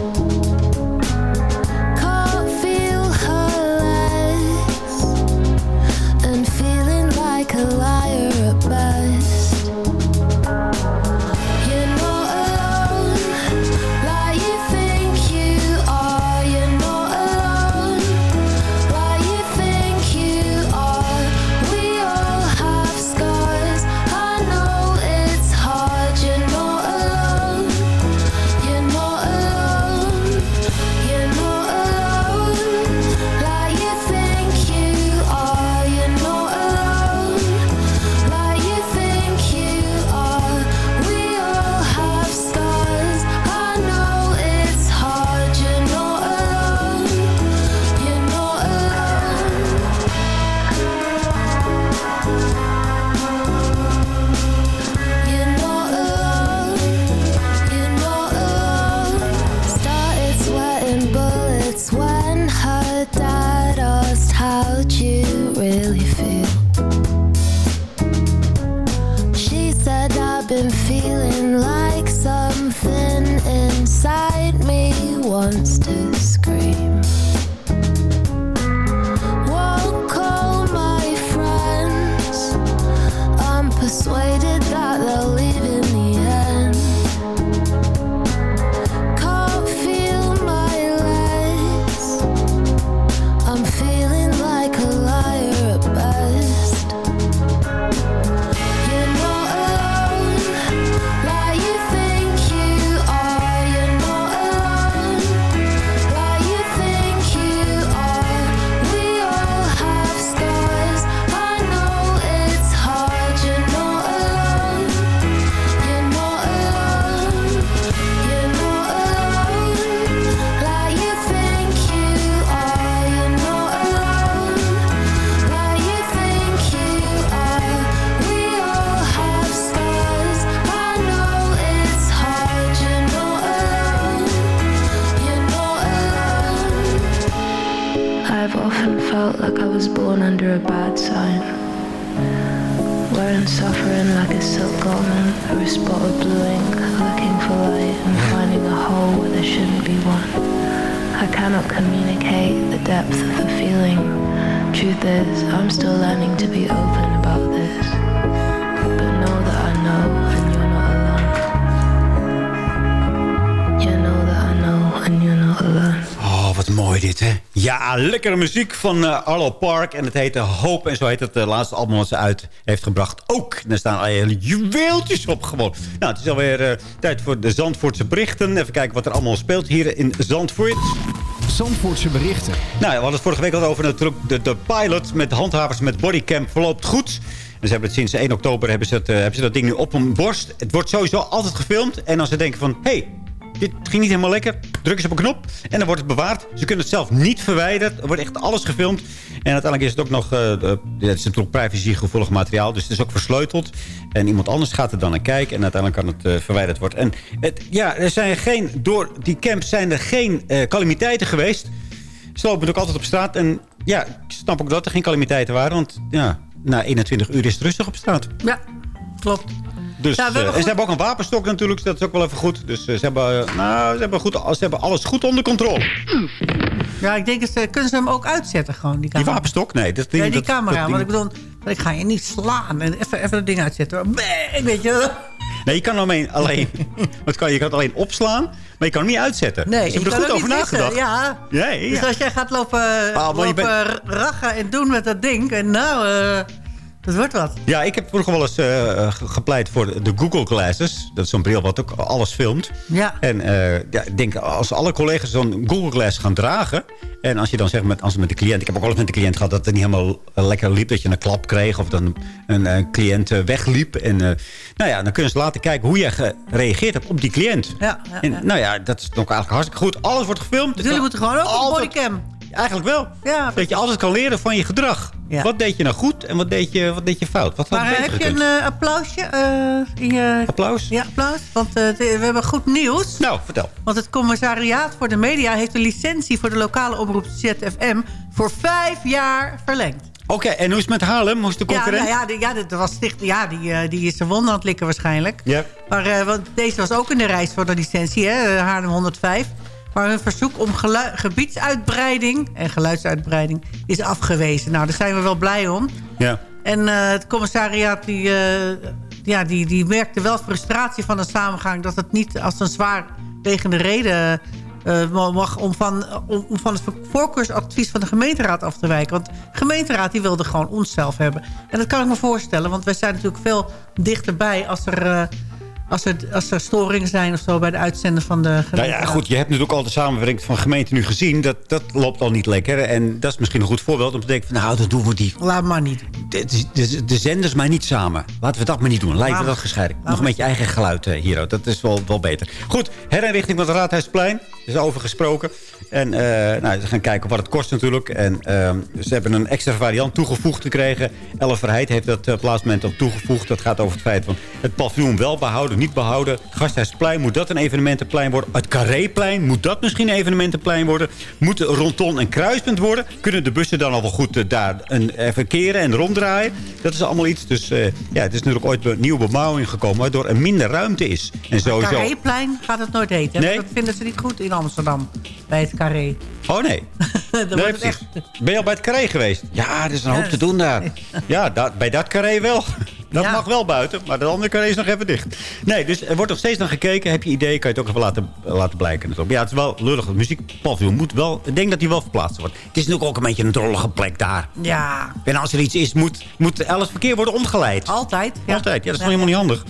Lekkere muziek van eh, Arlo Park. En het heette Hope. En zo heet het eh, laatste album wat ze uit heeft gebracht. Ook. En daar staan hele juweeltjes op gewoon. Nou, het is alweer eh, tijd voor de Zandvoortse berichten. Even kijken wat er allemaal speelt hier in Zandvoort. Zandvoortse berichten. Nou, we hadden het vorige week al over natuurlijk de, de pilot met handhavers met bodycam verloopt goed. Ze hebben het sinds 1 oktober hebben ze, het, hebben ze dat ding nu op hun borst. Het wordt sowieso altijd gefilmd. En als ze denken van, hé, hey, dit ging niet helemaal lekker. Drukken ze op een knop en dan wordt het bewaard. Ze kunnen het zelf niet verwijderen. Er wordt echt alles gefilmd. En uiteindelijk is het ook nog... ja, het is natuurlijk privacygevoelig materiaal. Dus het is ook versleuteld. En iemand anders gaat er dan naar kijken. En uiteindelijk kan het eh, verwijderd worden. En het, ja, er zijn geen... Door die camps zijn er geen eh, calamiteiten geweest. Ze lopen ook altijd op straat. En ja, ik snap ook dat er geen calamiteiten waren. Want ja, na 21 uur is het rustig op straat. Ja, klopt. Dus, Ja, we eh, hebben en ze hebben ook een wapenstok natuurlijk, dat is ook wel even goed. Dus eh, ze, hebben, eh, nou, ze, hebben goed, ze hebben alles goed onder controle. Ja, ik denk, dat ze, kunnen ze hem ook uitzetten gewoon, die Die camera? wapensstok? Nee, dat ding, ja, die dat, camera. dat want ding- ik bedoel, ik ga je niet slaan. En even, even dat ding uitzetten. hoor. Bang, weet je. Nee, je kan alleen, alleen, kan, je je kan het alleen opslaan, maar je kan hem niet uitzetten. Nee, dus je hebt er goed over nagedacht. Ja. Nee, Dus als jij gaat lopen, Ah, maar je lopen rachen en doen met dat ding... En nou, eh, dat wordt wat. Ja, ik heb vroeger wel eens eh, ge- gepleit voor de Google Glasses. Dat is zo'n bril wat ook alles filmt. Ja. En eh, ja, ik denk, als alle collega's zo'n Google Glass gaan dragen... en als je dan zegt, met, als met de cliënt... ik heb ook wel eens met de cliënt gehad dat het niet helemaal eh, lekker liep... dat je een klap kreeg of dan een, een cliënt eh, wegliep. En eh, nou ja, dan kunnen ze laten kijken hoe je gereageerd hebt op die cliënt. Ja, ja, En, nou ja, dat is ook eigenlijk hartstikke goed. Alles wordt gefilmd. Jullie moeten gewoon ook Altijd- bodycam. Eigenlijk wel. Ja, dat je altijd kan leren van je gedrag. Ja. Wat deed je nou goed en wat deed je, wat deed je fout? Wat Maar beter heb je een eh, applausje eh, in je... Applaus? Ja, applaus. Want eh, we hebben goed nieuws. Nou, vertel. Want het commissariaat voor de media heeft de licentie voor de lokale omroep ZFM voor vijf jaar verlengd. Oké, en hoe is het met Haarlem? Hoe is de Ja, concurrent? nou ja, die, ja, dat was sticht, ja die, eh, die is de wond aan het likken waarschijnlijk. Ja. Maar eh, want deze was ook in de reis voor de licentie, hè, eh, Haarlem 105. Maar hun verzoek om gebiedsuitbreiding en geluidsuitbreiding is afgewezen. Nou, daar zijn we wel blij om. Ja. En eh, het commissariaat die, eh, ja, die, die merkte wel frustratie van de samengang... dat het niet als een zwaar wegende reden eh, mag... Om van, om, om van het voorkeursadvies van de gemeenteraad af te wijken. Want de gemeenteraad die wilde gewoon onszelf hebben. En dat kan ik me voorstellen, want wij zijn natuurlijk veel dichterbij... als er, als er, als er storingen zijn of zo bij de uitzenden van de Nou gemeenteraad. ja, goed, je hebt natuurlijk al de samenwerking van gemeenten nu gezien. Dat, dat loopt al niet lekker. En dat is misschien een goed voorbeeld om te denken van... nou, dan doen we die, Laat maar niet. de, de, de zenders maar niet samen. Laten we dat maar niet doen. Lijkt Laat- dat gescheiden. Nog een beetje eigen geluid eh, hier. Dat is wel, wel beter. Goed, herinrichting van het Raadhuisplein. Er is over gesproken. En eh, nou, ze gaan kijken wat het kost natuurlijk. En ehm, ze hebben een extra variant toegevoegd gekregen. Elle Verheid heeft dat uh, plaatsmoment ook toegevoegd. Dat gaat over het feit van het paviljoen wel behouden, niet behouden. Gasthuisplein, moet dat een evenementenplein worden? Het Carréplein, moet dat misschien een evenementenplein worden? Moet het rondon een kruispunt worden? Kunnen de bussen dan al wel goed eh, daar een, eh, verkeren en ronddraaien? Dat is allemaal iets. Dus eh, ja, het is natuurlijk ooit een nieuwe bebouwing gekomen... waardoor er minder ruimte is. En sowieso... Carréplein gaat het nooit heten. Nee? Dat vinden ze niet goed in Amsterdam. Bij het Carré. Oh nee. Nee, precies. Ben je al bij het carré geweest? Ja, er is een hoop Ja. te doen daar. Ja, dat, bij dat carré wel. Dat Ja. mag wel buiten, maar de andere carré is nog even dicht. Nee, dus er wordt nog steeds naar gekeken. Heb je idee, kan je het ook even laten, laten blijken. Ja, het is wel lullig. Het muziekpaviljoen moet wel... Ik denk dat die wel verplaatst wordt. Het is natuurlijk ook een beetje een drollige plek daar. Ja, En als er iets is, moet, moet alles verkeer worden omgeleid. altijd. Ja. Altijd. Ja, dat is helemaal niet handig.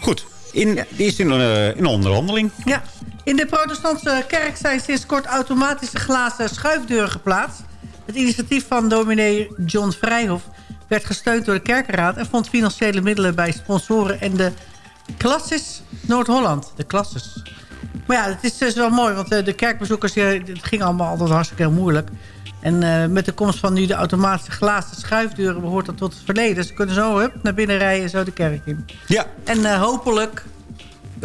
Goed. In, Die is in, een in een onderhandeling. Ja. In de protestantse kerk zijn sinds kort automatische glazen schuifdeuren geplaatst. Het initiatief van dominee John Vrijhof werd gesteund door de kerkenraad... en vond financiële middelen bij sponsoren en de Klasses Noord-Holland. De Klasses. Maar ja, het is dus wel mooi, want eh, de kerkbezoekers... eh, Het ging allemaal altijd hartstikke heel moeilijk. En eh, met de komst van nu de automatische glazen schuifdeuren... behoort dat tot het verleden. Ze kunnen zo hup, naar binnen rijden en zo de kerk in. Ja. En hopelijk,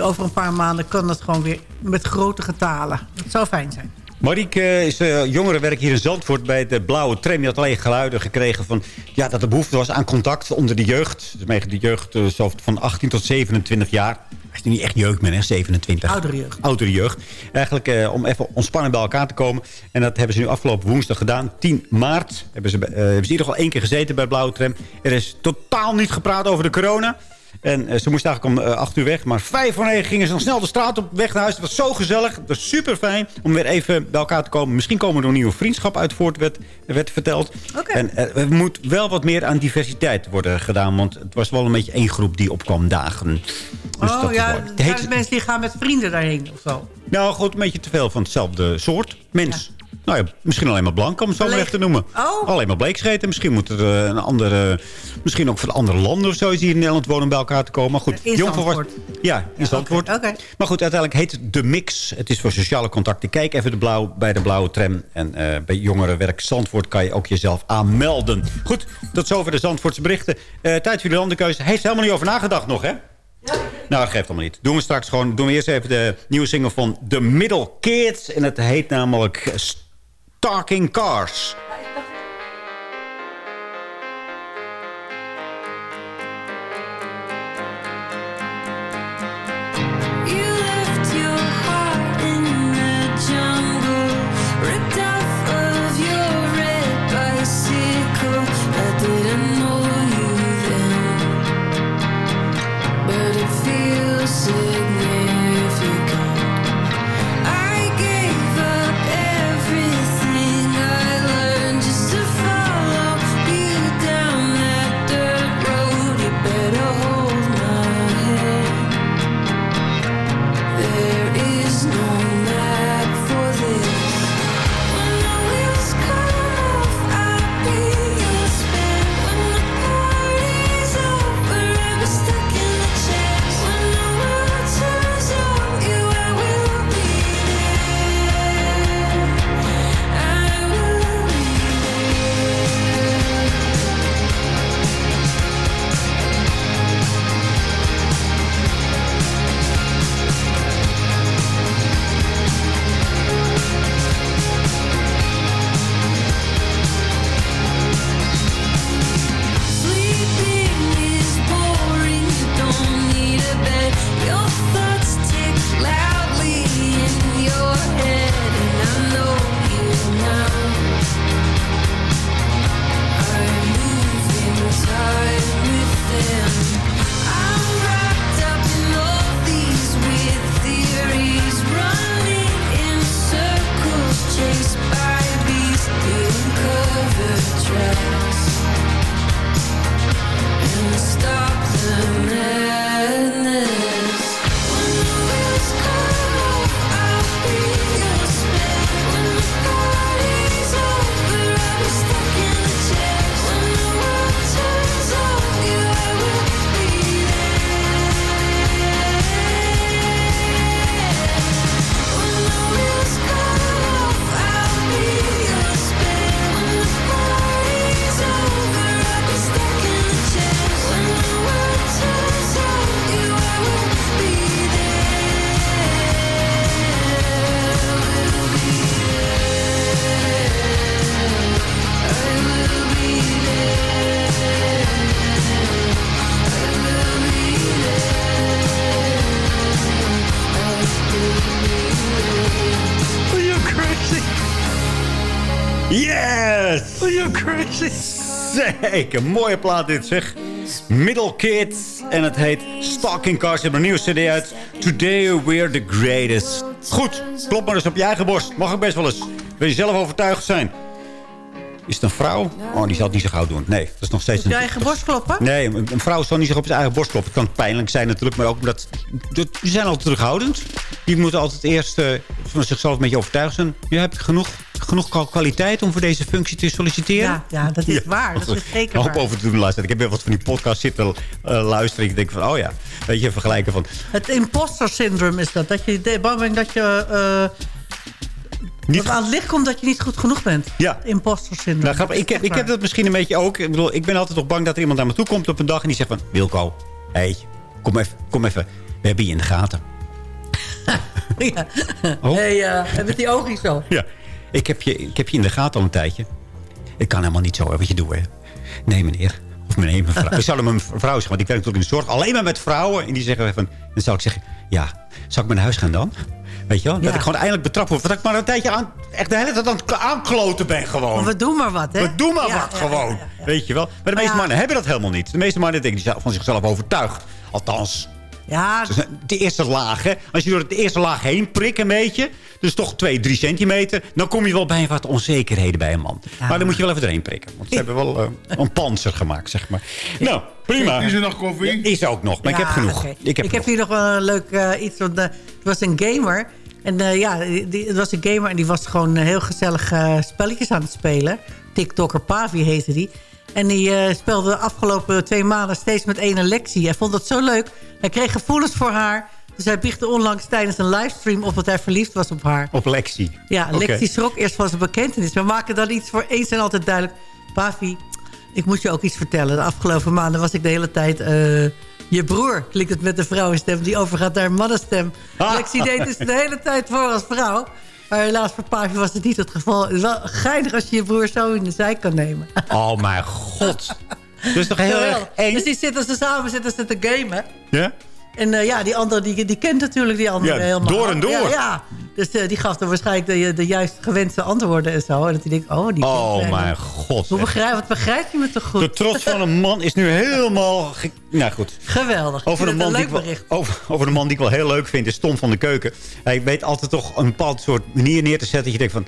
over een paar maanden... kan dat gewoon weer met grote getalen. Dat zou fijn zijn. Marieke eh, is uh, jongerenwerk hier in Zandvoort bij de Blauwe Tram. Die had alleen geluiden gekregen van ja, dat er behoefte was aan contact onder de jeugd. Dus de jeugd uh, van 18 tot 27 jaar. Hij is nu niet echt jeugd meer, hè? 27. Oudere jeugd. Oudere jeugd. Eigenlijk uh, om even ontspannen bij elkaar te komen. En dat hebben ze nu afgelopen woensdag gedaan. 10 maart hebben ze, hebben ze in ieder geval één keer gezeten bij Blauwe Tram. Er is totaal niet gepraat over de corona. En uh, ze moesten eigenlijk om uh, 8 uur weg. Maar vijf voor negen gingen ze dan snel de straat op weg naar huis. Het was zo gezellig. Het was super fijn om weer even bij elkaar te komen. Misschien komen er een nieuwe vriendschap uit voort, werd, werd verteld. Okay. En uh, er moet wel wat meer aan diversiteit worden gedaan. Want het was wel een beetje één groep die opkwam dagen. Dus oh ja, heet... mensen die gaan met vrienden daarheen of zo. Nou goed, een beetje te veel van hetzelfde soort mens. Ja. Nou ja, misschien alleen maar blank, om het zo maar even te noemen. Oh. Alleen maar bleekscheten. Misschien moet er uh, een andere... Misschien ook van andere landen of zo... die hier in Nederland wonen bij elkaar te komen. Maar goed, in Zandvoort. Ja, in ja, Zandvoort. Okay, okay. Maar goed, uiteindelijk heet het De Mix. Het is voor sociale contacten. Kijk even de blauw, bij de blauwe tram. En uh, bij Jongerenwerk Zandvoort kan je ook jezelf aanmelden. Goed, tot zover de Zandvoortse berichten. Uh, tijd voor de landenkeuze. Heeft helemaal niet over nagedacht nog, hè? Nou, dat geeft allemaal niet. Doen we straks gewoon. Doen we eerst even de nieuwe single van The Middle Kids. En het heet namelijk Talking Cars. Zeker, mooie plaat dit zeg. Middle Kids. En het heet Stalking Cars. Ze hebben een nieuwe cd uit. Today we're the greatest. Goed, klop maar eens op je eigen borst. Mag ik best wel eens. Wil je zelf overtuigd zijn? Is het een vrouw? Oh, die zal het niet zo gauw doen. Nee, dat is nog steeds... Op je eigen borst kloppen? Nee, een, een vrouw zal niet zich op zijn eigen borst kloppen. Het kan pijnlijk zijn natuurlijk, maar ook omdat... Die zijn altijd terughoudend. Die moeten altijd eerst uh, van zichzelf een beetje overtuigd zijn. Ja, heb ik genoeg, genoeg kwaliteit om voor deze functie te solliciteren? Ja, ja dat is ja, waar. Dat is zeker waar. Hoop over te doen luisteren. Ik heb weer wat van die podcast zitten uh, luisteren. Ik denk van, oh ja, weet je, vergelijken van... Het imposter syndroom is dat. Dat je bang bent dat je... Uh, niet... Dat aan het licht komt dat je niet goed genoeg bent. Ja. Imposter syndroom. Nou, ik, heb, ik heb dat misschien een beetje ook. Ik bedoel, ik ben altijd nog bang dat er iemand naar me toe komt op een dag... en die zegt van, Wilco, hé, hey, kom, even, kom even. We hebben je in de gaten. ja. Oh. Eh, en met die ogen zo. Ja. Ik heb, je, ik heb je in de gaten al een tijdje. Ik kan helemaal niet zo wat je doet, hè. Nee, meneer. Of meneer, mevrouw. ik zou hem een vrouw zeggen, want ik werk natuurlijk in de zorg. Alleen maar met vrouwen. En die zeggen van... Dan zou ik zeggen, ja, zal ik maar naar huis gaan dan? Weet je wel? Dat Ja. ik gewoon eindelijk betrapt word. Dat ik maar een tijdje aan, echt de hele tijd aan het aankloten ben gewoon. We doen maar wat, hè? We doen maar Ja, wat gewoon. Weet je wel? Maar de meeste mannen hebben dat helemaal niet. De meeste mannen denken die zijn van zichzelf overtuigd. Althans, Ja, de eerste laag, hè. Als je door de eerste laag heen prikt een beetje... dus toch 2, 3 centimeter... dan kom je wel bij wat onzekerheden bij een man. Maar dan moet je wel even erin prikken. Want ze hebben wel eh, een panzer gemaakt, zeg maar. Nou, prima. Is er nog koffie? Is er ook nog, maar ik heb genoeg. Ik heb, ik heb hier nog wel een leuk eh, iets. Want, eh, het was een gamer. En eh, ja, die, het was een gamer en die was gewoon heel gezellig eh, spelletjes aan het spelen. TikToker Pavi heette die. En die eh, speelde de afgelopen twee maanden steeds met één Lexi. Hij vond dat zo leuk. Hij kreeg gevoelens voor haar. Dus hij biechte onlangs tijdens een livestream op dat hij verliefd was op haar. Op Lexi. Ja, Oké. Lexi schrok eerst van zijn bekentenis. We maken dan iets voor eens en altijd duidelijk. Pavi, ik moet je ook iets vertellen. De afgelopen maanden was ik de hele tijd... eh, je broer klinkt het met een vrouwenstem die overgaat naar een mannenstem. Lexi deed dus de hele tijd voor als vrouw. Maar helaas voor Pavi was het niet het geval. Het is wel geinig als je je broer zo in de zij kan nemen. Oh mijn god. Is toch heel erg eng? Dus die zitten ze samen zitten ze te gamen. Ja? En eh, ja, die andere die, die kent natuurlijk die andere Ja, helemaal. door en door. Ja, ja. Dus eh, die gaf dan waarschijnlijk de, de juist gewenste antwoorden en zo. En dat hij denkt, oh, die Oh mij. mijn god. Hoe begrijp, wat begrijp je me toch goed? De trots van een man is nu helemaal... Nou goed. Geweldig. Over een, man die wel, over, over een man die ik wel heel leuk vind is Tom van de Keuken. Hij weet altijd toch een bepaald soort manier neer te zetten. Dat je denkt van...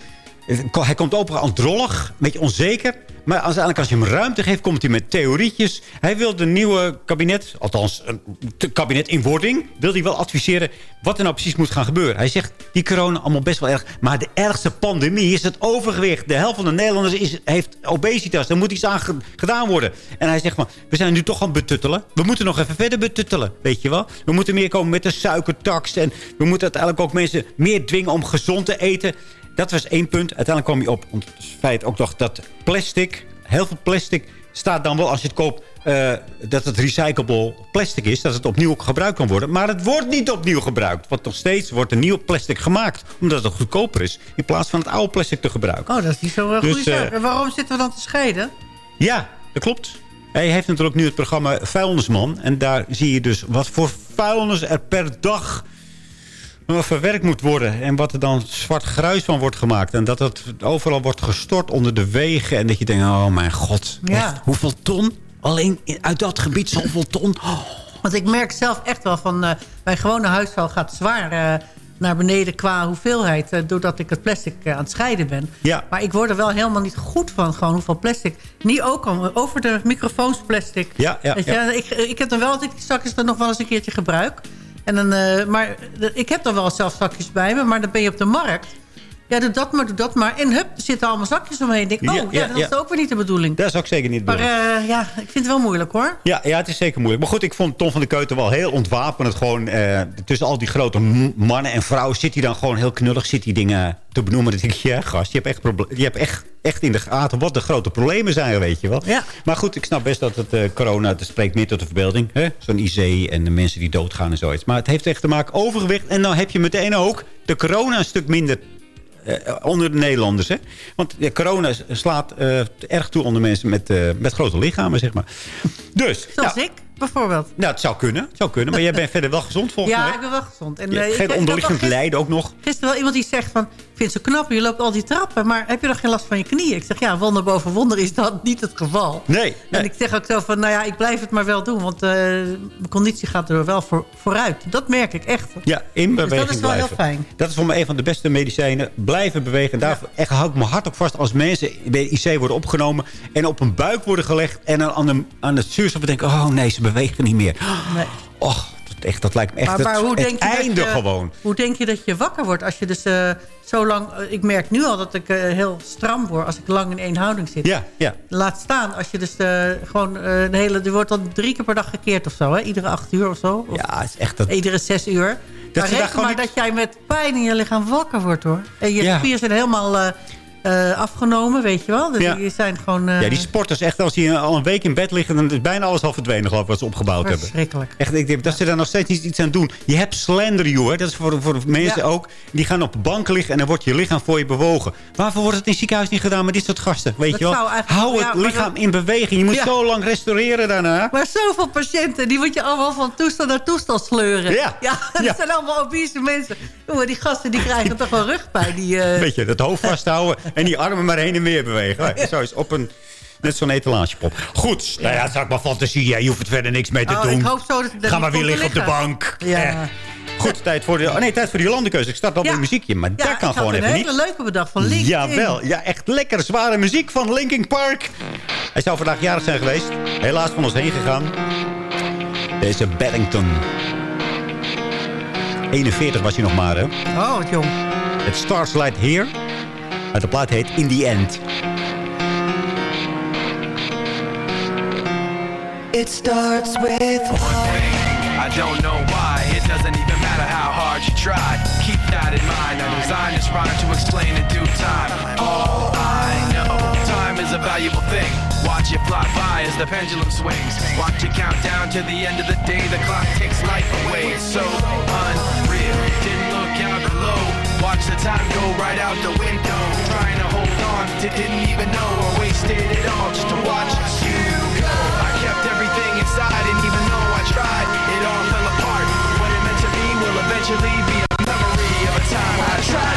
Hij komt overal drollig, een beetje onzeker. Maar uiteindelijk als je hem ruimte geeft, komt hij met theorietjes. Hij wil de nieuwe kabinet, althans een kabinet in wording... wil hij wel adviseren wat er nou precies moet gaan gebeuren. Hij zegt, die corona allemaal best wel erg. Maar de ergste pandemie is het overgewicht. De helft van de Nederlanders is, heeft obesitas. Er moet iets aan ge- gedaan worden. En hij zegt, maar, we zijn nu toch aan het betuttelen. We moeten nog even verder betuttelen, weet je wel. We moeten meer komen met de suikertax. En we moeten uiteindelijk ook mensen meer dwingen om gezond te eten. Dat was één punt. Uiteindelijk kwam je op het feit ook nog dat plastic... heel veel plastic staat dan wel als je het koopt... eh, dat het recyclable plastic is. Dat het opnieuw gebruikt kan worden. Maar het wordt niet opnieuw gebruikt. Want nog steeds wordt er nieuw plastic gemaakt. Omdat het goedkoper is. In plaats van het oude plastic te gebruiken. Oh, dat is niet zo'n uh, Dus, goede zaak. eh, En waarom zitten we dan te scheiden? Ja, dat klopt. Hij heeft natuurlijk nu het programma Vuilnisman. En daar zie je dus wat voor vuilnis er per dag verwerkt moet worden. En wat er dan zwart gruis van wordt gemaakt. En dat het overal wordt gestort onder de wegen. En dat je denkt, oh mijn god. Ja. echt, hoeveel ton? Alleen uit dat gebied zoveel ton? Oh. Want ik merk zelf echt wel van... eh mijn gewone huisvuil gaat zwaar eh, naar beneden qua hoeveelheid... eh, doordat ik het plastic aan het scheiden ben. Ja. Maar ik word er wel helemaal niet goed van, gewoon hoeveel plastic. Niet ook al, over de microfoons plastic. Ja, ja, je. Ik, ik heb dan wel dat ik die zakjes dan nog wel eens een keertje gebruik. En dan, eh, maar ik heb dan wel zelf zakjes bij me, maar dan ben je op de markt. Ja, doe dat maar, doe dat maar. En hup, er zitten allemaal zakjes omheen. Denk, oh, Ja, ja, ja, dat ja. is ook weer niet de bedoeling. Dat is ook zeker niet Maar bedoeld. eh, ja, ik vind het wel moeilijk hoor. Ja, ja, het is zeker moeilijk. Maar goed, ik vond Tom van de Keuter wel heel ontwapenend. Gewoon eh, tussen al die grote mannen en vrouwen zit hij dan gewoon heel knullig. Zit die dingen te benoemen. Denk ik, ja gast, je hebt echt, je hebt echt, echt in de gaten wat de grote problemen zijn, weet je wel. Ja. Maar goed, ik snap best dat het eh, corona, dat spreekt meer tot de verbeelding. hè? Zo'n IC en de mensen die doodgaan en zoiets. Maar het heeft echt te maken overgewicht. En dan heb je meteen ook de corona een stuk minder onder de Nederlanders. Hè? Want ja, corona slaat eh, erg toe onder mensen met, eh, met grote lichamen, zeg maar. Dus, Zoals nou, ik bijvoorbeeld. nou, het zou kunnen. Het zou kunnen. Maar jij bent verder wel gezond volgens Ja, mij. ik ben wel gezond. En, ik- geen onderliggend lijden ook nog. Gisteren wel iemand die zegt van... Ik vind het zo knap, je loopt al die trappen. Maar heb je nog geen last van je knieën? Ik zeg, ja, wonder boven wonder is dat niet het geval. Nee, En ik zeg ook zo van, nou ja, ik blijf het maar wel doen. Want eh, mijn conditie gaat er wel voor, vooruit. Dat merk ik echt. Ja, in Dus beweging dat is wel heel blijven. fijn. Dat is voor mij een van de beste medicijnen. Blijven bewegen. Echt, hou ik mijn hart ook vast als mensen bij de IC worden opgenomen... en op een buik worden gelegd en dan aan, de, aan het zuurstof denken... oh nee, ze bewegen niet meer. Nee. Och, dat, echt, dat lijkt me echt Maar, maar het, hoe, het denk je einde je, gewoon. hoe denk je dat je wakker wordt als je dus eh, zo lang... eh, ik merk nu al dat ik eh, heel stram word als ik lang in één houding zit. Ja, ja. Laat staan als je dus gewoon de hele... Er wordt dan drie keer per dag gekeerd of zo, hè? Iedere acht uur of zo. Of Ja, is echt... Dat, Iedere zes uur. Dat maar reken maar niet- dat jij met pijn in je lichaam wakker wordt, hoor. En je Ja. spieren zijn helemaal... eh, afgenomen, weet je wel. Dus Ja. Die zijn gewoon... eh, Ja, die sporters, echt, als die al een week in bed liggen... dan is bijna alles al verdwenen, geloof ik, wat ze opgebouwd hebben. Verschrikkelijk. Echt, ik denk dat ze daar nog steeds iets- iets aan doen. Je hebt slender hè. dat is voor, voor mensen Ja. ook. Die gaan op de bank liggen en dan wordt je lichaam voor je bewogen. Waarvoor wordt het in het ziekenhuis niet gedaan met dit soort gasten? Weet Dat je wel? Hou het lichaam dat- in beweging. Je moet zo lang restaureren daarna. Maar zoveel patiënten, die moet je allemaal van toestand naar toestand sleuren. Ja. Ja, dat zijn allemaal obese mensen. Jongen, die gasten die krijgen toch wel rugpijn. Die, eh, Weet je, het hoofd vasthouden en die armen maar heen en weer bewegen. Ja. Zo is op een... Net zo'n etalagepop. Goed, nou ja, het is ook maar fantasie. hè. Je hoeft er verder niks mee te oh, doen. ik hoop zo dat, dat Ga maar weer liggen op de bank. Ja. Eh. Goed, tijd voor, de, oh nee, tijd voor die landenkeuze. Ik start wel Ja. met een muziekje, maar Ja, dat kan ik gewoon even een niet. hele leuke bedacht van LinkedIn. Jawel, ja, echt lekker zware muziek van Linkin Park. Hij zou vandaag jarig zijn geweest. Helaas van ons heen gegaan. Deze Barrington. 41 was hij nog maar, hè. Oh, wat jong. Het Stars Light Here. Uit de plaat heet In The End. It starts with one thing. I don't know why. It doesn't even matter how hard you try. Keep that in mind. I designed this rhyme to explain in due time. All I know, time is a valuable thing. Watch it fly by as the pendulum swings. Watch it count down to the end of the day. The clock takes life away. It's so unreal. Didn't look out below. Watch the time go right out the window. Trying to hold on to didn't even know or wasted it all just to watch you go. I kept everything inside, and even though I tried, it all fell apart. What it meant to me will eventually be a memory of a time I tried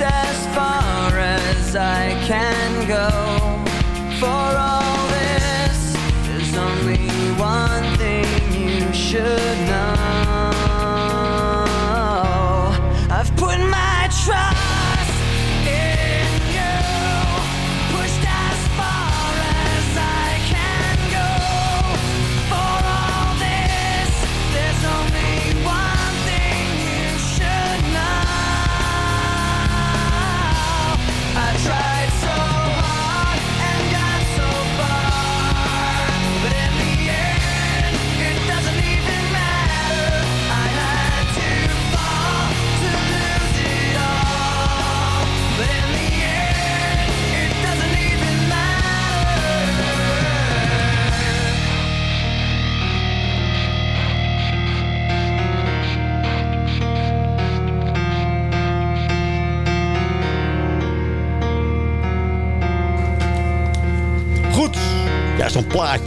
as far as I can go. For all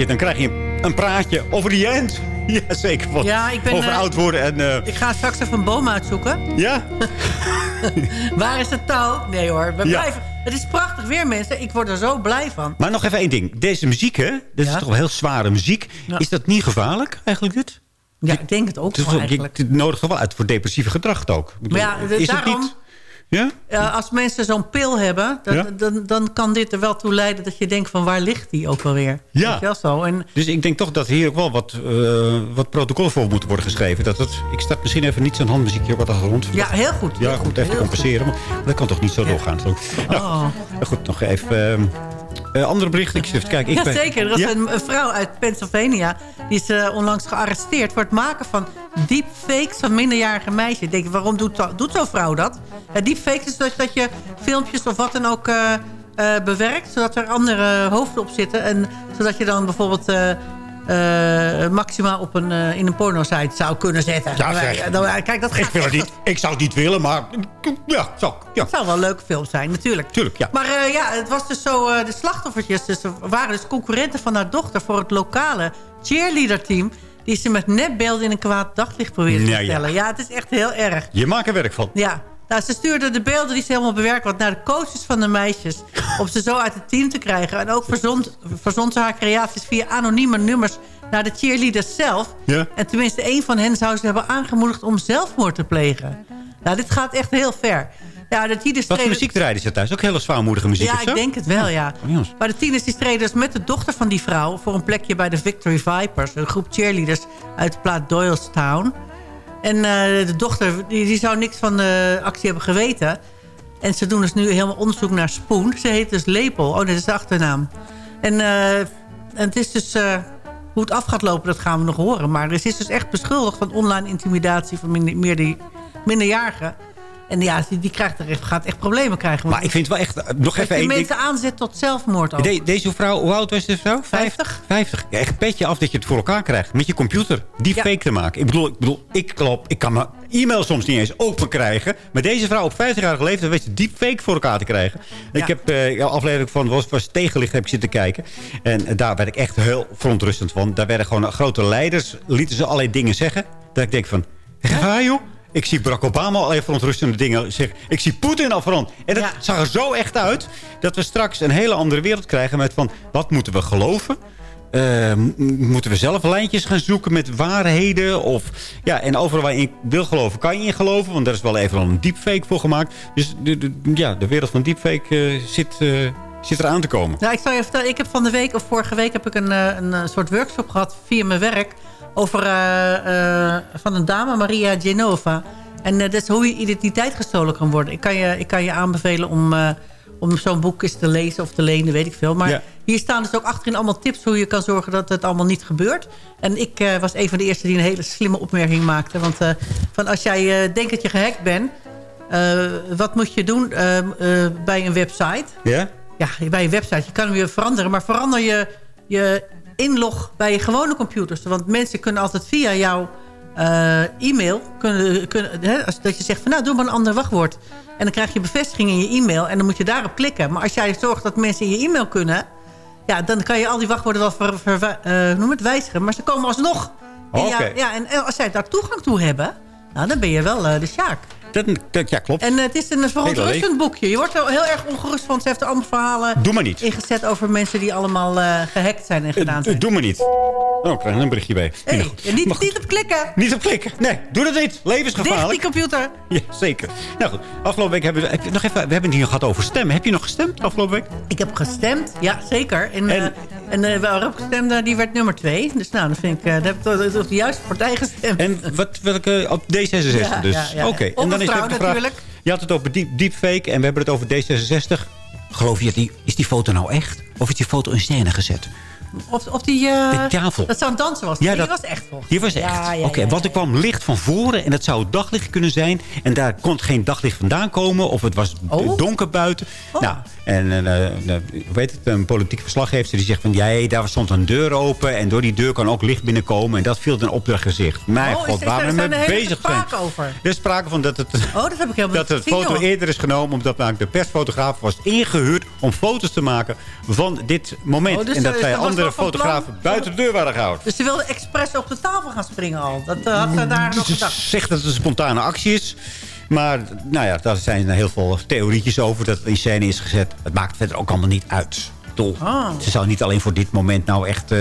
Dan krijg je een praatje over die end. Ja, zeker. Ja, ik ben, over eh, oud worden en... eh, Ik ga straks even een boom uitzoeken. ja? Waar is het touw? Nee hoor, we Ja. blijven. Het is prachtig weer mensen. Ik word er zo blij van. Maar nog even één ding. Deze muziek, hè? Dit is toch wel heel zware muziek. Ja. Is dat niet gevaarlijk, eigenlijk dit? Ja, ik denk het ook Het, is wel eigenlijk. het nodigt wel uit voor depressieve gedrag ook. Ik bedoel, ja, de- is het daarom- niet... Ja? Ja, als mensen zo'n pil hebben, dan, Ja. dan, dan kan dit er wel toe leiden dat je denkt van waar ligt die ook alweer? Ja. Wel zo? En Dus ik denk toch dat hier ook wel wat, eh wat protocollen voor moeten worden geschreven. Dat het, ik start misschien even niet zo'n handmuziekje op de achtergrond. ja, heel goed. Ja, heel goed, even heel compenseren. Maar dat kan toch niet zo doorgaan. Zo. Nou, Oh. goed, nog even... ehm, Eh, andere berichten? Ik even kijken. Ik Ja, ben- zeker. Er was Ja? een, een vrouw uit Pennsylvania. Die is eh, onlangs gearresteerd voor het maken van deepfakes van minderjarige meisjes. Ik denk, waarom doet, doet zo'n vrouw dat? Ja, deepfakes is dus dat je filmpjes of wat dan ook eh, bewerkt... zodat er andere hoofden op zitten. En zodat je dan bijvoorbeeld... eh eh, maximaal op een, eh, in een porno-site zou kunnen zetten. Ja, zeg. eh, dan- kijk, dat Ik, wil het niet, ik zou het niet willen, maar... Ja, zo. Ja. Het zou wel een leuke film zijn, natuurlijk. Tuurlijk, ja. Maar ja, het was dus zo... de slachtoffertjes dus, waren dus concurrenten van haar dochter... voor het lokale cheerleader-team... die ze met nepbeelden in een kwaad daglicht probeerde te Ja, ja. stellen. Ja. het is echt heel erg. Je maakt er werk van. Ja. Nou, ze stuurde de beelden die ze helemaal bewerkt had... naar de coaches van de meisjes... om ze zo uit het team te krijgen. En ook verzond, verzond ze haar creaties via anonieme nummers... naar de cheerleaders zelf. Ja. En tenminste, één van hen zou ze hebben aangemoedigd... om zelfmoord te plegen. Nou, dit gaat echt heel ver. Ja, de tieners Wat voor muziek draaiden ze thuis? Ook hele zwaarmoedige muziek ja, ik denk het wel, ja. Oh. Maar de tieners die streden dus met de dochter van die vrouw... voor een plekje bij de Victory Vipers. Een groep cheerleaders uit de plaats Doylestown. En eh, de dochter die, die zou niks van de actie hebben geweten. En ze doen dus nu helemaal onderzoek naar Spoon. Ze heet dus Lepel. Oh, dat is de achternaam. En, eh, en het is dus... eh, hoe het af gaat lopen, dat gaan we nog horen. Maar ze is dus echt beschuldigd van online intimidatie... van minder, minderjarigen. En ja, die, die krijgt er echt, gaat echt problemen krijgen. Maar ik vind wel echt... eh, Nog even je één mensen aanzet tot zelfmoord ook. De- deze vrouw, hoe oud was deze vrouw? 50. 50. Ja, echt petje af dat je het voor elkaar krijgt. Met je computer. Die fake te maken. Ik bedoel, ik, bedoel, ik, klop, ik kan mijn e-mail soms niet eens open krijgen. Maar deze vrouw op 50-jarige leeftijd weet ze deepfake voor elkaar te krijgen. Ik heb ja, aflevering van was, was Tegenlicht heb ik zitten kijken. En eh, daar werd ik echt heel verontrustend van. Daar werden gewoon grote leiders, lieten ze allerlei dingen zeggen. Dat ik denk van, ga joh. Ik zie Barack Obama allerlei verontrustende dingen zeggen. Ik zie Poetin al veranderen. En dat zag er zo echt uit dat we straks een hele andere wereld krijgen met van... wat moeten we geloven? Eh, m- moeten we zelf lijntjes gaan zoeken met waarheden? Of, ja, en overal waar je in wil geloven, kan je in geloven. Want daar is wel even al een deepfake voor gemaakt. Dus de, de- ja, de wereld van deepfake eh, zit, eh, zit eraan te komen. Nou, ik zal je vertellen, ik heb van de week of vorige week heb ik een, eh, een, soort workshop gehad via mijn werk over eh, eh, van een dame, Maria Genova. En eh, dat is hoe je identiteit gestolen kan worden. Ik kan je, ik kan je aanbevelen om, om zo'n boek eens te lezen of te lenen, weet ik veel. Maar Ja. hier staan dus ook achterin allemaal tips hoe je kan zorgen dat het allemaal niet gebeurt. En ik was een van de eerste die een hele slimme opmerking maakte. Want van als jij denkt dat je gehackt bent, wat moet je doen bij een website? Ja? Ja, bij een website. Je kan hem weer veranderen. Maar verander je, je inlog bij je gewone computers. Want mensen kunnen altijd via jouw eh, e-mail... Kunnen, kunnen, hè, als, dat je zegt van nou, doe maar een ander wachtwoord. En dan krijg je bevestiging in je e-mail. En dan moet je daarop klikken. Maar als jij zorgt dat mensen in je e-mail kunnen... Ja, dan kan je al die wachtwoorden wel ver, ver- eh, noem het, wijzigen. Maar ze komen alsnog. Oké. jou- ja, en als zij daar toegang toe hebben... Nou, dan ben je wel eh, de Sjaak. Dat, dat, ja, klopt. En eh, het is een verontrustend boekje. Je wordt er heel erg ongerust van. Ze heeft er allemaal verhalen Doe maar niet. ingezet over mensen die allemaal eh, gehackt zijn en gedaan Eh, zijn. doe maar niet. Oh, ik krijg een berichtje bij. Hey, niet, niet op klikken. Niet op klikken. Nee, doe dat niet. Dicht Levensgevaarlijk. die computer. Ja, zeker. Nou goed, afgelopen week hebben we, heb nog even, we hebben het hier gehad over stemmen. Heb je nog gestemd afgelopen week? Ik heb gestemd, ja zeker. En, en, en eh, waarop ik stemde, die werd nummer twee. Dus nou, dan vind ik, eh, dan heb ik toch- op de juiste partij gestemd. En wat, welke, op D66 Ja, dus? ja, ja. Oké. Dan is natuurlijk. je had het over deep, deepfake en we hebben het over D66. Geloof je, dat die, is die foto nou echt? Of is die foto in scène gezet? Of, of die... eh, De tafel. Dat zou een danser was. Ja, Nee, dat- die was echt volgens Die was echt. Ja, ja, Oké, ja, want er kwam licht van voren en dat zou het daglicht kunnen zijn. En daar kon geen daglicht vandaan komen. Of het was Oh. donker buiten. Nou, en eh, eh, weet het, een politieke verslaggever die zegt van... jij, daar stond een deur open en door die deur kan ook licht binnenkomen. En dat viel ten opdrachtgezicht. Mijn Oh, god, waar we mee bezig zijn. sprake over? Er is sprake van dat het... Oh, dat heb ik helemaal Dat de foto hoor. eerder is genomen omdat namelijk de persfotograaf was ingehuurd om foto's te maken van dit moment. Oh, dus, en dat eh, was andere plan? fotografen buiten de deur waren gehouden. Dus ze wilde expres op de tafel gaan springen al. Dat eh, had ze daar nog Ze gedacht. zegt dat het een spontane actie is. Maar nou ja, daar zijn heel veel theorietjes over dat het in scène is gezet. Het maakt verder ook allemaal niet uit. Bedoel, Ah. Ze zou niet alleen voor dit moment nou echt eh,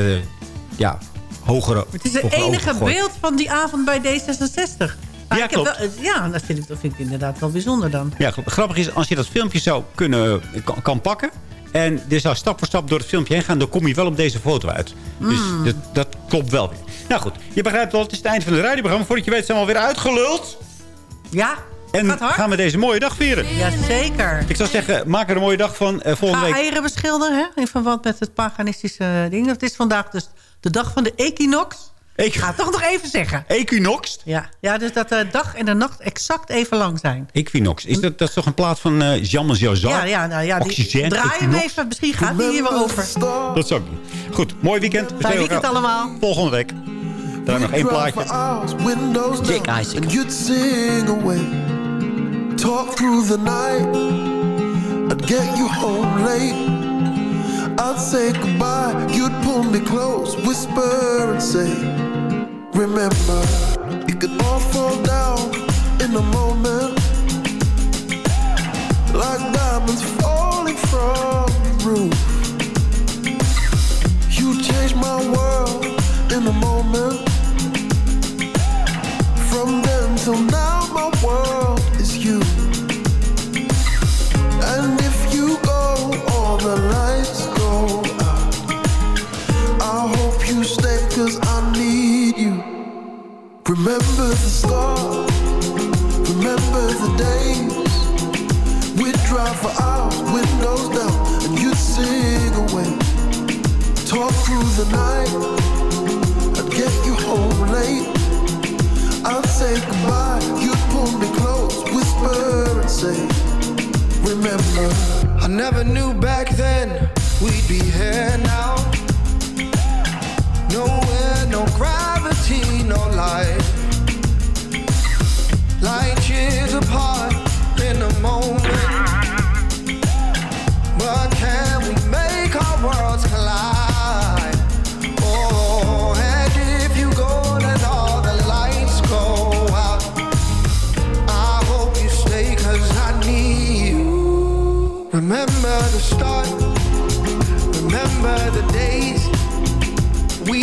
ja, hogere Het is het enige beeld van die avond bij D66. Maar Ja, klopt. wel- ja, dat vind, ik, dat vind ik inderdaad wel bijzonder dan. Ja, grappig is, als je dat filmpje zou kunnen kan, kan pakken... en je zou stap voor stap door het filmpje heen gaan... dan kom je wel op deze foto uit. Dus Mm. dat, dat klopt wel weer. Nou goed, je begrijpt wel, het is het eind van het radioprogramma. Voordat je weet zijn we alweer uitgeluld. Ja, En gaan we deze mooie dag vieren. Jazeker. Ik zou zeggen, maak er een mooie dag van. eh, volgende Ga week. eieren beschilderen, hè? In verband met het paganistische ding. Het is vandaag dus de dag van de equinox. Ik ga het toch nog even zeggen. Equinox? Ja, ja dus dat de dag en de nacht exact even lang zijn. Equinox. Is dat, dat is toch een plaat van eh Jean Jazar? Ja, ja, nou ja, die Oxygène, draai hem even. Misschien gaat die hier wel over. Dat zou ik doen. Goed, mooi weekend. We Fijn zien weekend elkaar allemaal. Volgende week. Daar nog één plaatje. Jake Isaac. and you'd sing away. Talk through the night, I'd get you home late. I'd say goodbye, you'd pull me close, whisper and say, Remember, it could all fall down in a moment, like diamonds falling from the roof. You changed my world in a moment. From then till now, my world is you. And if you go, all the lights go out. I hope you stay, cause I need. Remember the stars, remember the days. We'd drive for hours, windows down, and you'd sing away. Talk through the night, I'd get you home late. I'd say goodbye, you'd pull me close, whisper and say, Remember, I never knew back then we'd be here now. Nowhere, no gravity, no light. Light years apart in a moment. But can we make our worlds collide? Oh, and if you go, all the lights go out. I hope you stay, cause I need you. Remember the start, remember the days. We